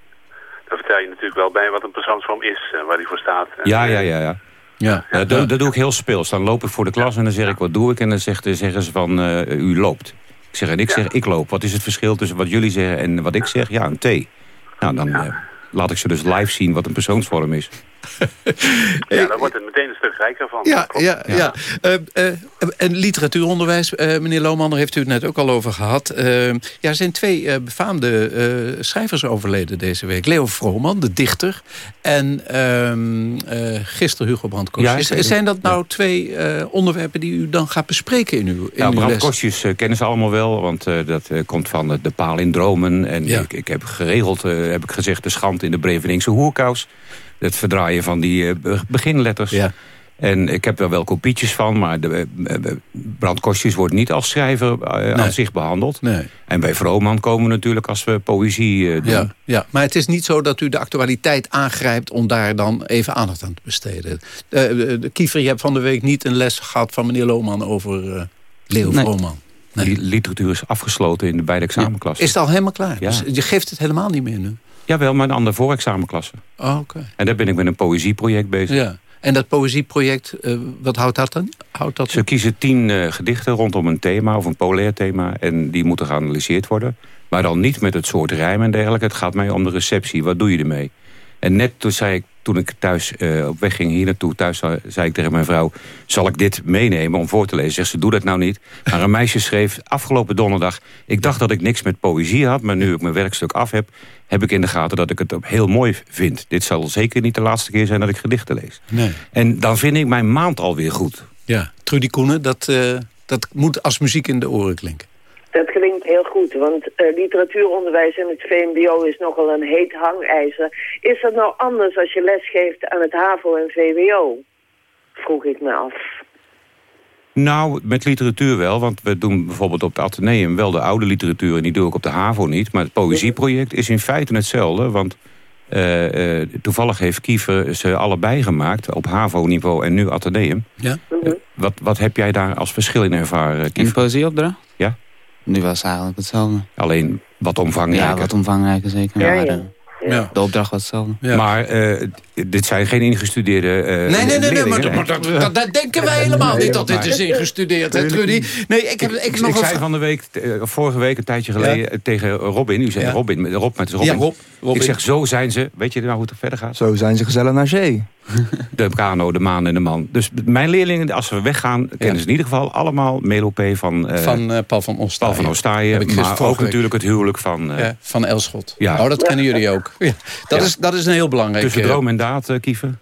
Vertel je natuurlijk wel bij wat een persoonsvorm is, eh, waar die voor staat. En, Ja, eh, ja, ja. ja. Ja, dat, doe- dat doe ik heel speels. Dan loop ik voor de klas en dan zeg ik, wat doe ik? En dan zegt, zeggen ze van, eh, u loopt. Ik zeg, en ik zeg, ik loop. Wat is het verschil tussen wat jullie zeggen en wat ik zeg? Ja, een T. Nou, dan eh, laat ik ze dus live zien wat een persoonsvorm is. Ja, daar wordt het meteen een stuk rijker van. Ja, ja, ja. Eh, eh, en literatuuronderwijs, eh, meneer Lohman, daar heeft u het net ook al over gehad. Eh, ja, er zijn twee eh, befaamde eh, schrijvers overleden deze week. Leo Vrooman, de dichter. En ehm eh, gisteren Hugo Brandt Ja, Zijn dat nou twee eh, onderwerpen die u dan gaat bespreken in uw, in Nou, eh, kennen ze allemaal wel, want eh, dat komt van de paal in dromen. En Ja. ik, ik heb geregeld, eh, heb ik gezegd, de schand in de Breveningse hoerkous. Het verdraaien van die eh, be- beginletters. En ik heb er wel kopietjes van, maar de, eh, eh, Brand Kostjes wordt niet als schrijver aan zich behandeld. Nee. En bij Vrooman komen we natuurlijk als we poëzie doen. Ja, ja, maar het is niet zo dat u de actualiteit aangrijpt... om daar dan even aandacht aan te besteden. De, de Kiefer, je hebt van de week niet een les gehad van meneer Lohman... over eh, Leo Nee. Vrooman. Die literatuur is afgesloten in de beide examenklassen. Is het al helemaal klaar? Ja. Dus je geeft het helemaal niet meer nu? Jawel, maar een andere voorexamenklasse. Oh, Oké. En daar ben ik met een poëzieproject bezig. Ja. En dat poëzieproject, eh, wat houdt dat dan? Houdt dat Ze kiezen tien eh, gedichten rondom een thema of een polair thema. En die moeten geanalyseerd worden. Maar dan niet met het soort rijm en dergelijke. Het gaat mij om de receptie. Wat doe je ermee? En net toen, zei ik, toen ik thuis eh, op weg ging hier naartoe... thuis zei- ik tegen mijn vrouw... zal ik dit meenemen om voor te lezen? Zegt ze, doe dat nou niet. Maar een meisje schreef afgelopen donderdag... ik dacht dat ik niks met poëzie had... maar nu ik mijn werkstuk af heb... heb ik in de gaten dat ik het ook heel mooi vind. Dit zal zeker niet de laatste keer zijn dat ik gedichten lees. Nee. En dan vind ik mijn maand alweer goed. Ja, Trudy Koenen, dat, eh, dat moet als muziek in de oren klinken. Dat klinkt heel goed, want eh, literatuuronderwijs en het VMBO is nogal een heet hangijzer. Is dat nou anders als je lesgeeft aan het HAVO en VWO? Vroeg ik me af. Nou, met literatuur wel, want we doen bijvoorbeeld op het Atheneum wel de oude literatuur... en die doe ik op de HAVO niet. Maar het poëzieproject is in feite hetzelfde, want eh, eh, toevallig heeft Kiefer ze allebei gemaakt... op HAVO-niveau en nu Atheneum. Ja. Wat, wat heb jij daar als verschil in ervaren, In Kiefer? poëzieopdracht? Ja. Nu was het eigenlijk hetzelfde. Alleen wat omvangrijker. Ja, wat omvangrijker zeker. Ja, de, Ja. de opdracht was hetzelfde. Maar eh, dit zijn geen ingestudeerde eh, Nee, nee, nee, nee maar, dat, dat, dat denken wij helemaal niet dat dit is ingestudeerd, hè, Trudy? Nee, ik heb ik, Ik, nog ik zei van de week, eh, vorige week, een tijdje geleden, tegen Robin. U zei Ja. Robin, met- Rob met Robin. Ja, Rob, Robin. Ik zeg, zo zijn ze. Weet je nou hoe het verder gaat? Zo zijn ze gezellig naar zee. De kano, de maan en de man. Dus mijn leerlingen, als we weggaan, kennen ze in ieder geval allemaal melopee van... eh, Van eh, Paul van Ostaaien. Paul van Ostaaien, maar ook natuurlijk het huwelijk van... eh, Ja, van Elschot. Ja. Oh, dat kennen jullie ook. Ja. Dat, Ja. is, dat is een heel belangrijk... tussen droom en daad, Kiefer.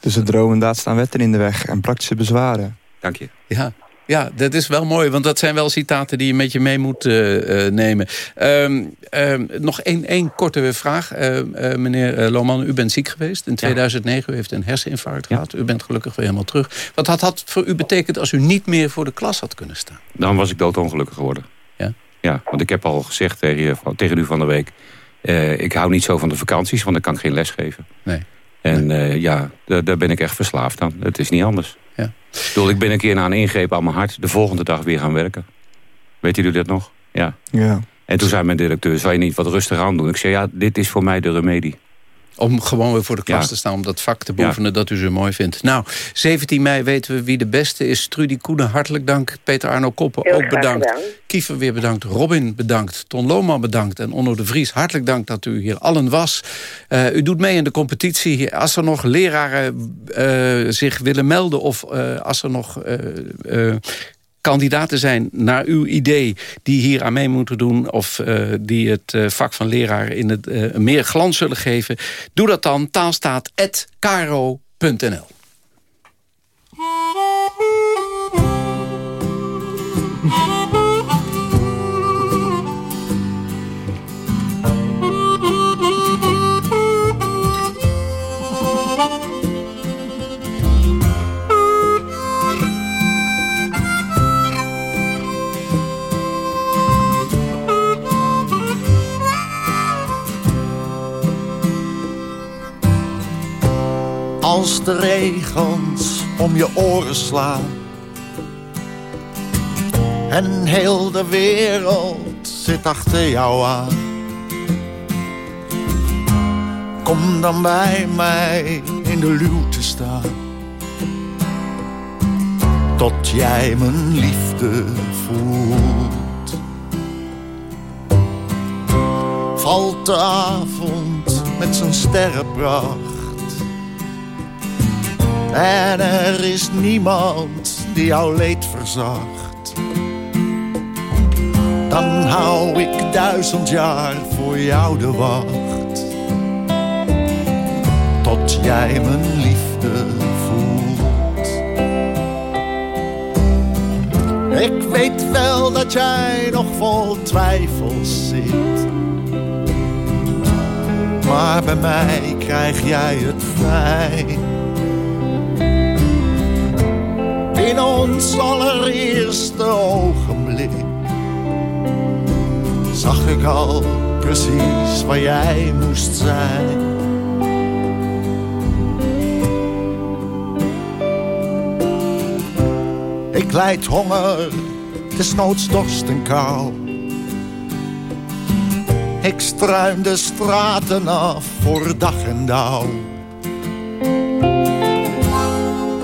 Tussen droom en daad staan wetten in de weg en praktische bezwaren. Dank je. Ja. Ja, dat is wel mooi, want dat zijn wel citaten die je met je mee moet eh, eh, nemen. Ehm, ehm, nog één, één korte vraag. Ehm, eh, meneer Lohman, u bent ziek geweest in 2009. U heeft een herseninfarct gehad. U bent gelukkig weer helemaal terug. Wat had dat voor u betekend als u niet meer voor de klas had kunnen staan? Dan was ik doodongelukkig geworden. Ja? Ja, want ik heb al gezegd tegen, je, tegen u van de week... ik hou niet zo van de vakanties, want dan kan ik geen les geven. Nee. En ja, daar ben ik echt verslaafd aan. Het is niet anders. Ja. Ik bedoel, ik ben een keer na een ingreep aan mijn hart... de volgende dag weer gaan werken. Weet jullie dat nog? Ja. Ja. En toen zei mijn directeur, zou je niet wat rustig aan doen? Ik zei, ja, dit is voor mij de remedie. Om gewoon weer voor de klas Ja. te staan, om dat vak te beoefenen dat u zo mooi vindt. Nou, 17 mei weten we wie de beste is. Trudy Koenen, hartelijk dank. Peter Arno Koppen, Heel ook bedankt. gedaan. Kiefer weer bedankt. Robin bedankt. Ton Lohman bedankt. En Onno de Vries, hartelijk dank dat u hier allen was. Eh, u doet mee in de competitie. Als er nog leraren eh, zich willen melden... of eh, als er nog... kandidaten zijn naar uw idee die hier aan mee moeten doen... of eh, die het eh, vak van leraar in het, eh, meer glans zullen geven... doe dat dan taalstaat.karo.nl. Als de regens om je oren slaan. En heel de wereld zit achter jou aan. Kom dan bij mij in de luwte staan. Tot jij mijn liefde voelt. Valt de avond met zijn sterrenpracht En er is niemand die jouw leed verzacht. Dan hou ik duizend jaar voor jou de wacht. Tot jij mijn liefde voelt. Ik weet wel dat jij nog vol twijfels zit. Maar bij mij krijg jij het vrij. Ons allereerste ogenblik zag ik al precies waar jij moest zijn. Ik lijd honger, desnoods dorst en kou. Ik struim de straten af voor dag en dauw.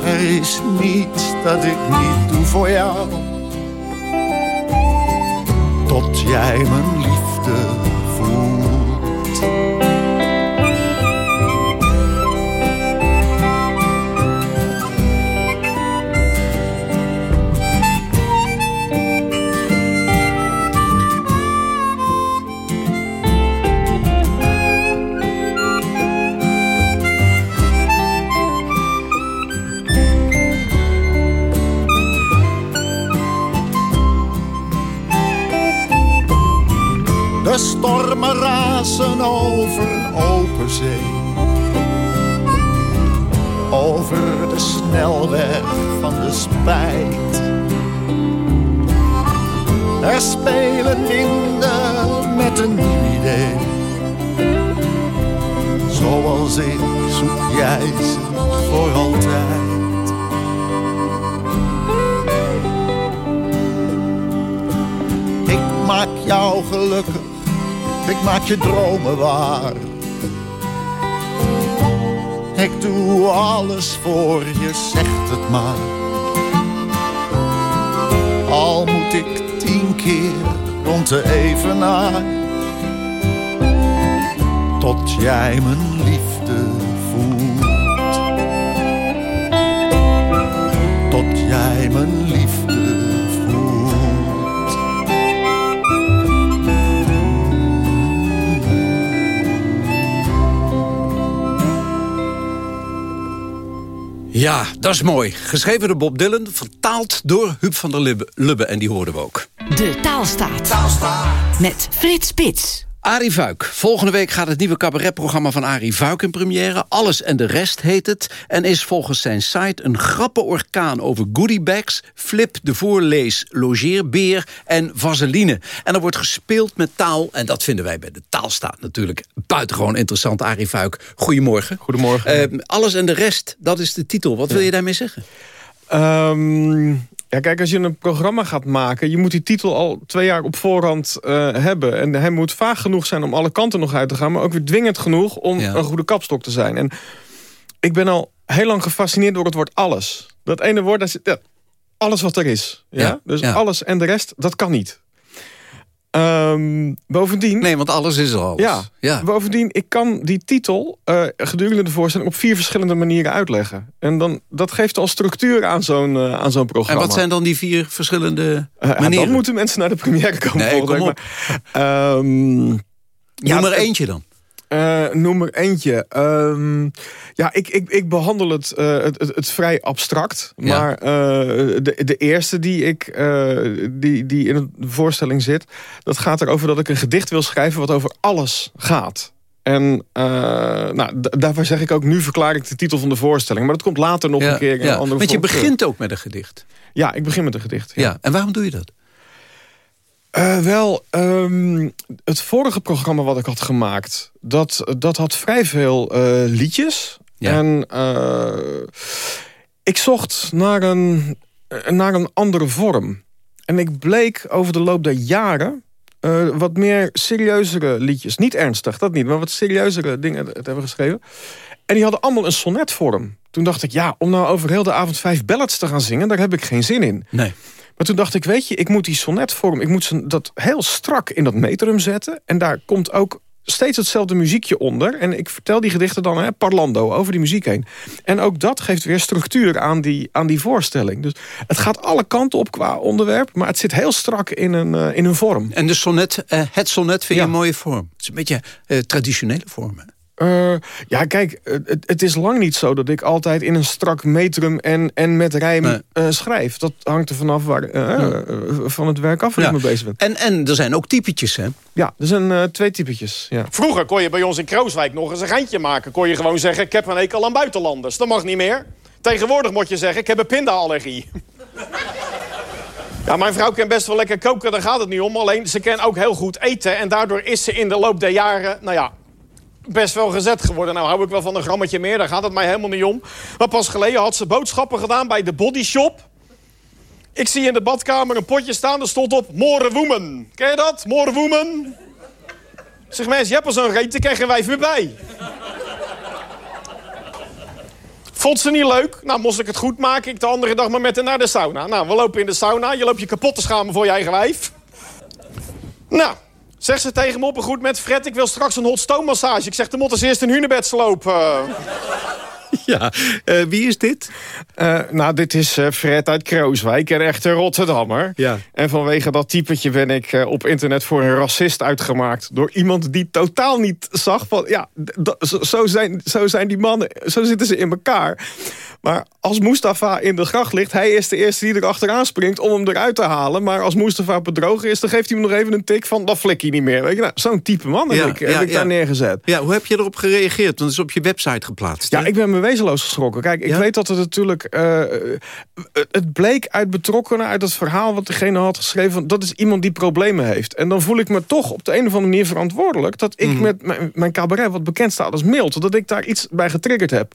Er is niets dat ik niet doe voor jou. Tot jij mijn liefde jij mijn liefde voelt. Tot jij mijn liefde voelt. Ja, dat is mooi. Geschreven door Bob Dylan, vertaald door Huub van der Lubbe. En die hoorden we ook. De Taalstaat. Met Frits Spits. Arie Vuik. Volgende week gaat het nieuwe cabaretprogramma van Arie Vuik in première. Alles en de rest heet het. En is volgens zijn site een grappenorkaan over goodiebags... Flip de voorlees logeerbeer en vaseline. En er wordt gespeeld met taal. En dat vinden wij bij de taalstaat natuurlijk buitengewoon interessant. Arie Vuik, goedemorgen. Goedemorgen. Uh, alles en de rest, dat is de titel. Wat wil je daarmee zeggen? Um, ja, kijk, als je een programma gaat maken... je moet die titel al twee jaar op voorhand uh, hebben. En hij moet vaag genoeg zijn om alle kanten nog uit te gaan... maar ook weer dwingend genoeg om ja. een goede kapstok te zijn. En ik ben al heel lang gefascineerd door het woord alles. Dat ene woord, dat is, ja, alles wat er is. Ja? Ja, Dus alles en de rest, dat kan niet. Um, bovendien... Nee, want alles is er alles. Ja, ja. bovendien, ik kan die titel uh, gedurende de voorstelling... op vier verschillende manieren uitleggen. En dan, dat geeft al structuur aan zo'n uh, aan zo'n programma. En wat zijn dan die vier verschillende uh, manieren? Dan moeten mensen naar de première komen. Nee, kom op. Maar, um, ja, Noem er eentje dan. Uh, noem er eentje. Um, ja, ik, ik, ik behandel het, uh, het, het, het, vrij abstract. Ja. Maar uh, de, de eerste die, ik, die, die in de voorstelling zit... dat gaat erover dat ik een gedicht wil schrijven... wat over alles gaat. En nou, daarvoor zeg ik ook... nu verklaar ik de titel van de voorstelling. Maar dat komt later nog ja, een keer in ja. een andere Want je begint ook met een gedicht. Ja, ik begin met een gedicht. Ja. En waarom doe je dat? Uh, wel, um, het vorige programma wat ik had gemaakt... dat, dat had vrij veel uh, liedjes. Ja. En uh, ik zocht naar een, naar een andere vorm. En ik bleek over de loop der jaren... wat meer serieuzere liedjes. Niet ernstig, dat niet. Maar wat serieuzere dingen te hebben geschreven. En die hadden allemaal een sonnetvorm. Toen dacht ik, ja, om nou over heel de avond vijf ballads te gaan zingen... daar heb ik geen zin in. Nee. Maar toen dacht ik, weet je, ik moet die sonnetvorm... ik moet dat heel strak in dat metrum zetten. En daar komt ook steeds hetzelfde muziekje onder. En ik vertel die gedichten dan hè, parlando over die muziek heen. En ook dat geeft weer structuur aan die, aan die voorstelling. Dus het gaat alle kanten op qua onderwerp. Maar het zit heel strak in een, eh, in een vorm. En de sonnet, eh, het sonnet vind je een mooie vorm. Het is een beetje eh, traditionele vorm. hè? Eh, ja, kijk, het, het is lang niet zo dat ik altijd in een strak metrum en, en met rijm eh, schrijf. Dat hangt er vanaf waar, eh, van het werk af waar Ja. ik mee bezig ben. En, en er zijn ook typetjes, hè? Ja, er zijn eh, twee typetjes. Ja. Vroeger kon je bij ons in Krooswijk nog eens een geintje maken. Kon je gewoon zeggen, ik heb een hekel aan buitenlanders. Dat mag niet meer. Tegenwoordig moet je zeggen, ik heb een pindaallergie. Ja, mijn vrouw kan best wel lekker koken, daar gaat het niet om. Alleen, ze kan ook heel goed eten. En daardoor is ze in de loop der jaren, nou ja, best wel gezet geworden. Nou hou ik wel van een grammetje meer, daar gaat het mij helemaal niet om. Maar pas geleden had ze boodschappen gedaan bij de Body Shop. Ik zie in de badkamer een potje staan, er stond op More. Ken je dat? More Woman? Zeg mensen, je hebt al zo'n reet, daar krijgen wij weer bij. Vond ze niet leuk? Nou, moest ik het goed maken. Ik de andere dag maar met haar naar de sauna. Nou, we lopen in de sauna. Je loopt je kapot te schamen voor je eigen wijf. Nou, zegt ze tegen me op een goed met Fred... ik wil straks een hot stoommassage. Ik zeg, de moet eens eerst een hunebed slopen. Ja, eh, wie is dit? Eh, nou, dit is eh, Fred uit Krooswijk, een echte Rotterdammer. Ja. En vanwege dat typetje ben ik op internet voor een racist uitgemaakt. Door iemand die totaal niet zag van... Ja, zo- zijn, zo zijn die mannen, zo zitten ze in elkaar. Maar als Mustafa in de gracht ligt... hij is de eerste die er achteraan springt om hem eruit te halen. Maar als Mustafa bedrogen is, dan geeft hij hem nog even een tik van... dat flik je niet meer. Weet je, nou, Zo'n type man heb ik, heb ik daar neergezet. Ja, hoe heb je erop gereageerd? Want het is op je website geplaatst. Ja, ik ben me wezenloos geschrokken. Kijk, ik weet dat het natuurlijk... eh, het- het bleek uit betrokkenen, uit het verhaal wat degene had geschreven... Van, dat is iemand die problemen heeft. En dan voel ik me toch op de een of andere manier verantwoordelijk... dat ik Mhm. met mijn, mijn cabaret, wat bekend staat als mild... dat ik daar iets bij getriggerd heb.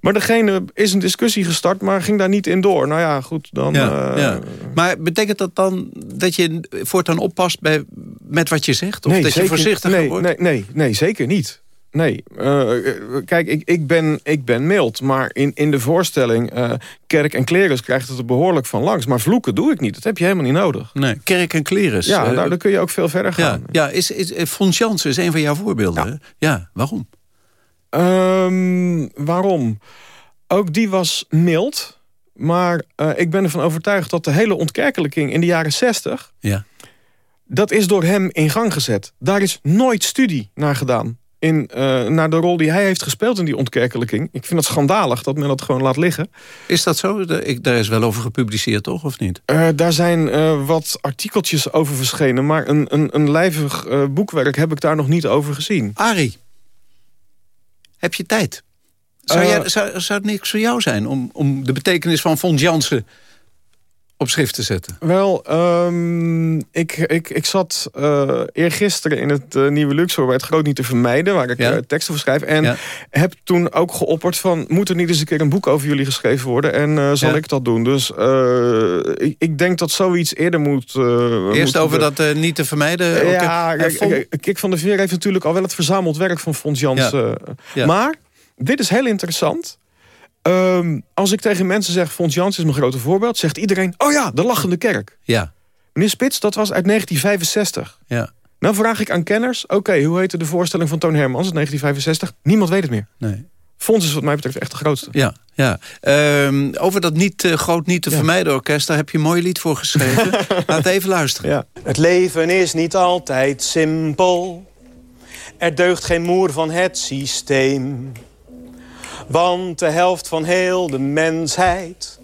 Maar degene is een discussie gestart, maar ging daar niet in door. Nou ja, goed, dan... Ja, eh, ja. Maar betekent dat dan dat je voortaan oppast bij, met wat je zegt? Of dat je zeker- voorzichtiger nee, wordt? Nee, nee, nee, zeker niet. Nee, eh, kijk, ik, ik, ben, ik ben mild, maar in, in de voorstelling... eh, kerk en klerus krijgt het er behoorlijk van langs. Maar vloeken doe ik niet, dat heb je helemaal niet nodig. Nee, kerk en klerus. Ja, eh, nou, dan kun je ook veel verder ja, gaan. ja is, is, eh, Fons Jansen is een van jouw voorbeelden. hè? Ja, waarom? Ehm, waarom? Ook die was mild. Maar eh, ik ben ervan overtuigd dat de hele ontkerkelijking in de jaren 60... Ja. dat is door hem in gang gezet. Daar is nooit studie naar gedaan. In, eh, naar de rol die hij heeft gespeeld in die ontkerkelijking. Ik vind het schandalig dat men dat gewoon laat liggen. Is dat zo? De- Ik, daar is wel over gepubliceerd, toch? Of niet? Eh, daar zijn eh, wat artikeltjes over verschenen... maar een, een, een lijvig boekwerk heb ik daar nog niet over gezien. Arie, heb je tijd? Zou, jij, zou, zou het niks voor jou zijn om, om de betekenis van Fons Jansen op schrift te zetten? Wel, ehm, ik, ik, ik zat eh eergisteren in het eh, Nieuwe Luxor... bij het Groot Niet te Vermijden, waar ik Ja. eh, teksten voor schrijf. En Ja. heb toen ook geopperd van... moet er niet eens een keer een boek over jullie geschreven worden? En zal Ja. ik dat doen? Dus ik, ik denk dat zoiets eerder moet... Eerst moet over dat niet te vermijden. Ja, Kik van der Veer heeft natuurlijk al wel het verzameld werk van Fons Jans. Ja. eh, Ja. Maar dit is heel interessant. Ehm, als ik tegen mensen zeg, Fons Jans is mijn grote voorbeeld... zegt iedereen, oh ja, de lachende kerk. Ja, Meneer Spits, dat was uit 1965. ja. Nou vraag ik aan kenners, oké, hoe heette de voorstelling van Toon Hermans uit 1965? Niemand weet het meer. Nee. Fons is wat mij betreft echt de grootste. Ja, ja. Ehm, over dat niet, eh, groot niet te vermijden orkest... daar heb je een mooi lied voor geschreven. Laat even luisteren. Ja. Het leven is niet altijd simpel. Er deugt geen moer van het systeem. Want de helft van heel de mensheid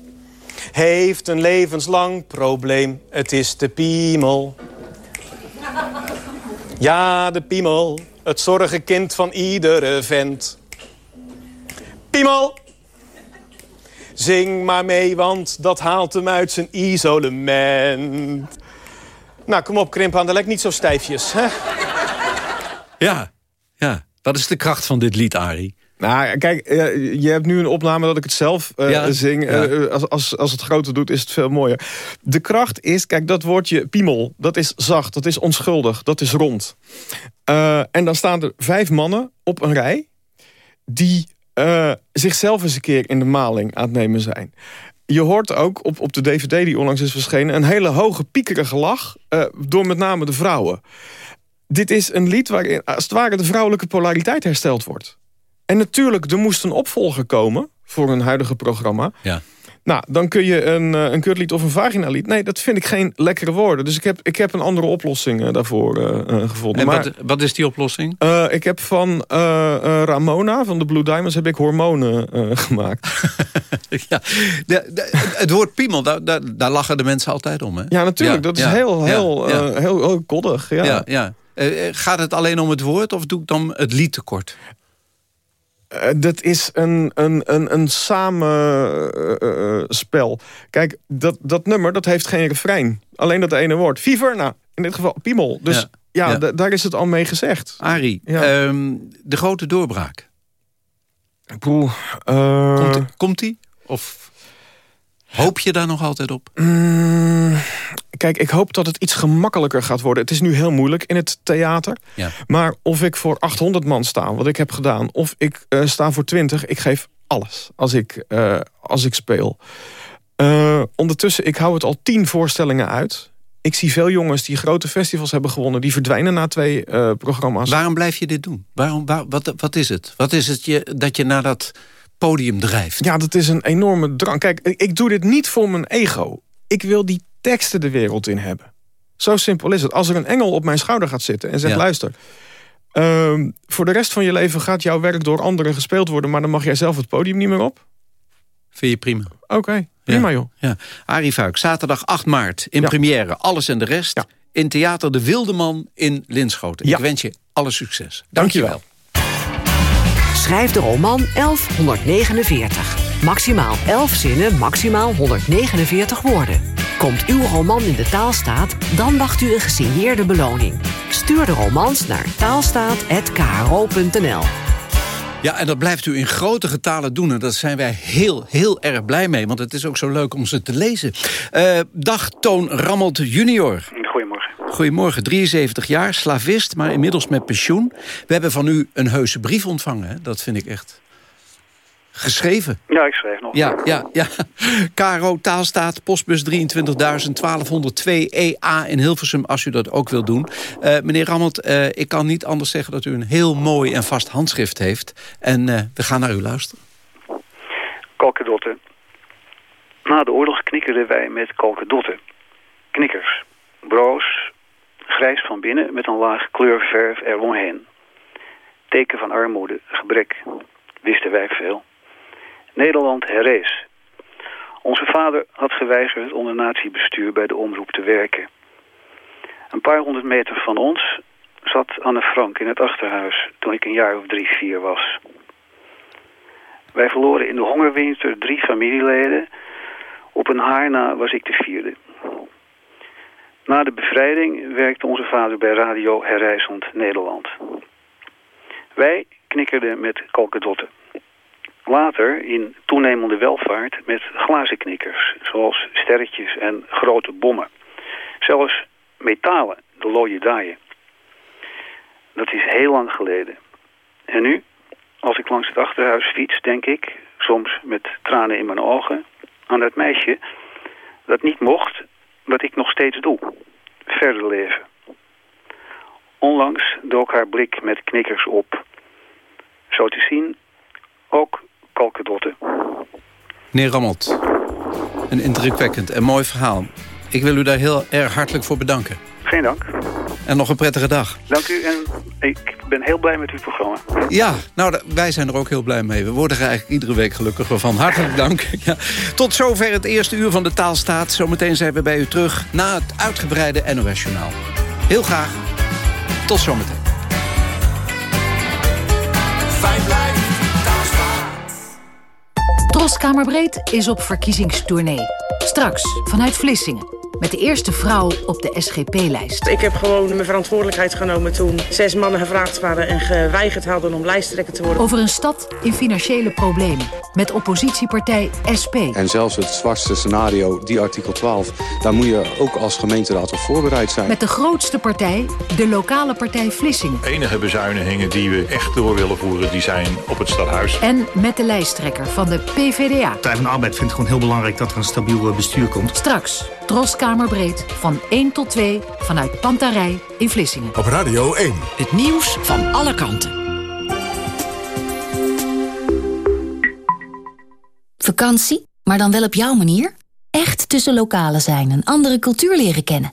heeft een levenslang probleem. Het is de piemel. Ja, de piemel. Het zorgenkind van iedere vent. Piemel! Zing maar mee, want dat haalt hem uit zijn isolement. Nou, kom op, krimp de lek, niet zo stijfjes. Hè? Ja, ja. Dat is de kracht van dit lied, Arie. Nou, kijk, eh, je hebt nu een opname dat ik het zelf eh, Ja, zing. ja. Eh, als, als, als het groter doet, is het veel mooier. De kracht is, kijk, dat woordje piemel, dat is zacht, dat is onschuldig, dat is rond. En dan staan er vijf mannen op een rij... die zichzelf eens een keer in de maling aan het nemen zijn. Je hoort ook op, op de dvd die onlangs is verschenen... een hele hoge, piekerige lach, eh, door met name de vrouwen. dit is een lied waarin als het ware de vrouwelijke polariteit hersteld wordt. En natuurlijk, er moest een opvolger komen voor een huidige programma. Ja. Nou, dan kun je een, eh, een kutlied of een vaginalied. Nee, dat vind ik geen lekkere woorden. Dus ik heb, ik heb een andere oplossing eh, daarvoor eh, gevonden. En maar, wat, wat is die oplossing? ik heb van Ramona, van de Blue Diamonds, heb ik hormonen gemaakt. ja, de, de- het woord piemel, daar, daar, daar lachen de mensen altijd om. Hè? Ja, natuurlijk. dat is heel, heel, ja. heel, heel koddig. Ja. Ja, ja. Gaat het alleen om het woord of doe ik dan het lied tekort? Eh, dat is een, een, een, een samenspel. Kijk, dat, dat nummer dat heeft geen refrein. Alleen dat ene woord. Fever, nou, in dit geval piemel. Dus Ja. ja, Ja. da- daar is het al mee gezegd. Arie, ehm, de grote doorbraak. Poeh, eh, Komt, komt die? Of hoop je daar nog altijd op? Mm, kijk, ik hoop dat het iets gemakkelijker gaat worden. Het is nu heel moeilijk in het theater. Ja. Maar of ik voor 800 man sta, wat ik heb gedaan... of ik eh, sta voor 20, ik geef alles als ik, eh, als ik speel. Eh, ondertussen, ik hou het al tien voorstellingen uit. Ik zie veel jongens die grote festivals hebben gewonnen... die verdwijnen na twee programma's. Waarom blijf je dit doen? Waarom, waar- wat, wat is het? Wat is het je, dat je naar dat podium drijft? Ja, dat is een enorme drang. Kijk, ik doe dit niet voor mijn ego. Ik wil die teksten de wereld in hebben. Zo simpel is het. Als er een engel op mijn schouder gaat zitten en zegt... Ja. luister, ehm, voor de rest van je leven gaat jouw werk door anderen gespeeld worden... maar dan mag jij zelf het podium niet meer op? Vind je prima? Oké, prima joh. Ja. Arie Fuik, zaterdag 8 maart in première. Alles en de rest. In Theater De Wildeman in Linschoten. Ik wens je alle succes. Dankjewel. Schrijf de roman 1149. Maximaal 11 zinnen, maximaal 149 woorden. Komt uw roman in de taalstaat, dan wacht u een gesigneerde beloning. Stuur de romans naar taalstaat.kro.nl. Ja, en dat blijft u in grote getalen doen. En daar zijn wij heel, heel erg blij mee. Want het is ook zo leuk om ze te lezen. Eh, dag Toon Rammelt junior. Goedemorgen. Goedemorgen, 73 jaar, slavist, maar inmiddels met pensioen. We hebben van u een heuse brief ontvangen. Hè? Dat vind ik echt geschreven. Ja, ik schrijf nog. Ja, ja, ja. Caro Taalstaat, postbus 23.000, 1202 EA in Hilversum, als u dat ook wilt doen. Eh, meneer Rammelt, eh, ik kan niet anders zeggen dat u een heel mooi en vast handschrift heeft. En eh, we gaan naar u luisteren. Kalkedotten. Na de oorlog knikkerden wij met kalkedotten. Knikkers. Broos. Grijs van binnen met een laag kleurverf eromheen. Teken van armoede, gebrek. Wisten wij veel. Nederland herrees. Onze vader had geweigerd onder natiebestuur bij de omroep te werken. Een paar honderd meter van ons zat Anne Frank in het achterhuis toen ik een jaar of drie, vier was. Wij verloren in de hongerwinter drie familieleden. Op een haar na was ik de vierde. Na de bevrijding werkte onze vader bij Radio Herrijzend Nederland. Wij knikkerden met kalkedotten. Later in toenemende welvaart met glazen knikkers, zoals sterretjes en grote bommen. Zelfs metalen, de looie daaien. Dat is heel lang geleden. En nu, als ik langs het achterhuis fiets, denk ik, soms met tranen in mijn ogen, aan dat meisje dat niet mocht, wat ik nog steeds doe. Verder leven. Onlangs dook haar blik met knikkers op. Zo te zien, ook kalkedotten. Meneer Rammelt, een indrukwekkend en mooi verhaal. Ik wil u daar heel erg hartelijk voor bedanken. Geen dank. En nog een prettige dag. Dank u en ik ben heel blij met uw programma. Ja, nou, wij zijn er ook heel blij mee. We worden er eigenlijk iedere week gelukkiger van. Hartelijk dank. Ja. Tot zover het eerste uur van de taalstaat. Zometeen zijn we bij u terug na het uitgebreide NOS-journaal. Heel graag. Tot zometeen. Troskamerbreed is op verkiezingstournee. Straks vanuit Vlissingen. Met de eerste vrouw op de SGP-lijst. Ik heb gewoon mijn verantwoordelijkheid genomen toen zes mannen gevraagd waren en geweigerd hadden om lijsttrekker te worden. Over een stad in financiële problemen. Met oppositiepartij SP. En zelfs het zwartste scenario, die artikel 12... daar moet je ook als gemeenteraad op voorbereid zijn. Met de grootste partij, de lokale partij Vlissingen. De enige bezuinigingen die we echt door willen voeren, die zijn op het stadhuis. En met de lijsttrekker van de PVDA. Partij van de Arbeid vindt het gewoon heel belangrijk dat er een stabiel het bestuur komt. Straks, Troskamerbreed van 1 tot 2 vanuit Pantarij in Vlissingen. Op Radio 1. Het nieuws van alle kanten. Vakantie, maar dan wel op jouw manier? Echt tussen lokalen zijn, een andere cultuur leren kennen.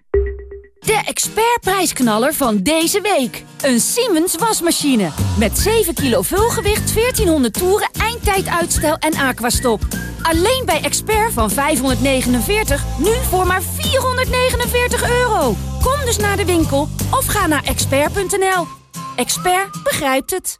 De expertprijsknaller van deze week. Een Siemens wasmachine. Met 7 kilo vulgewicht, 1400 toeren, eindtijduitstel en aquastop. Alleen bij Expert van 549, nu voor maar 449 euro. Kom dus naar de winkel of ga naar expert.nl. Expert begrijpt het.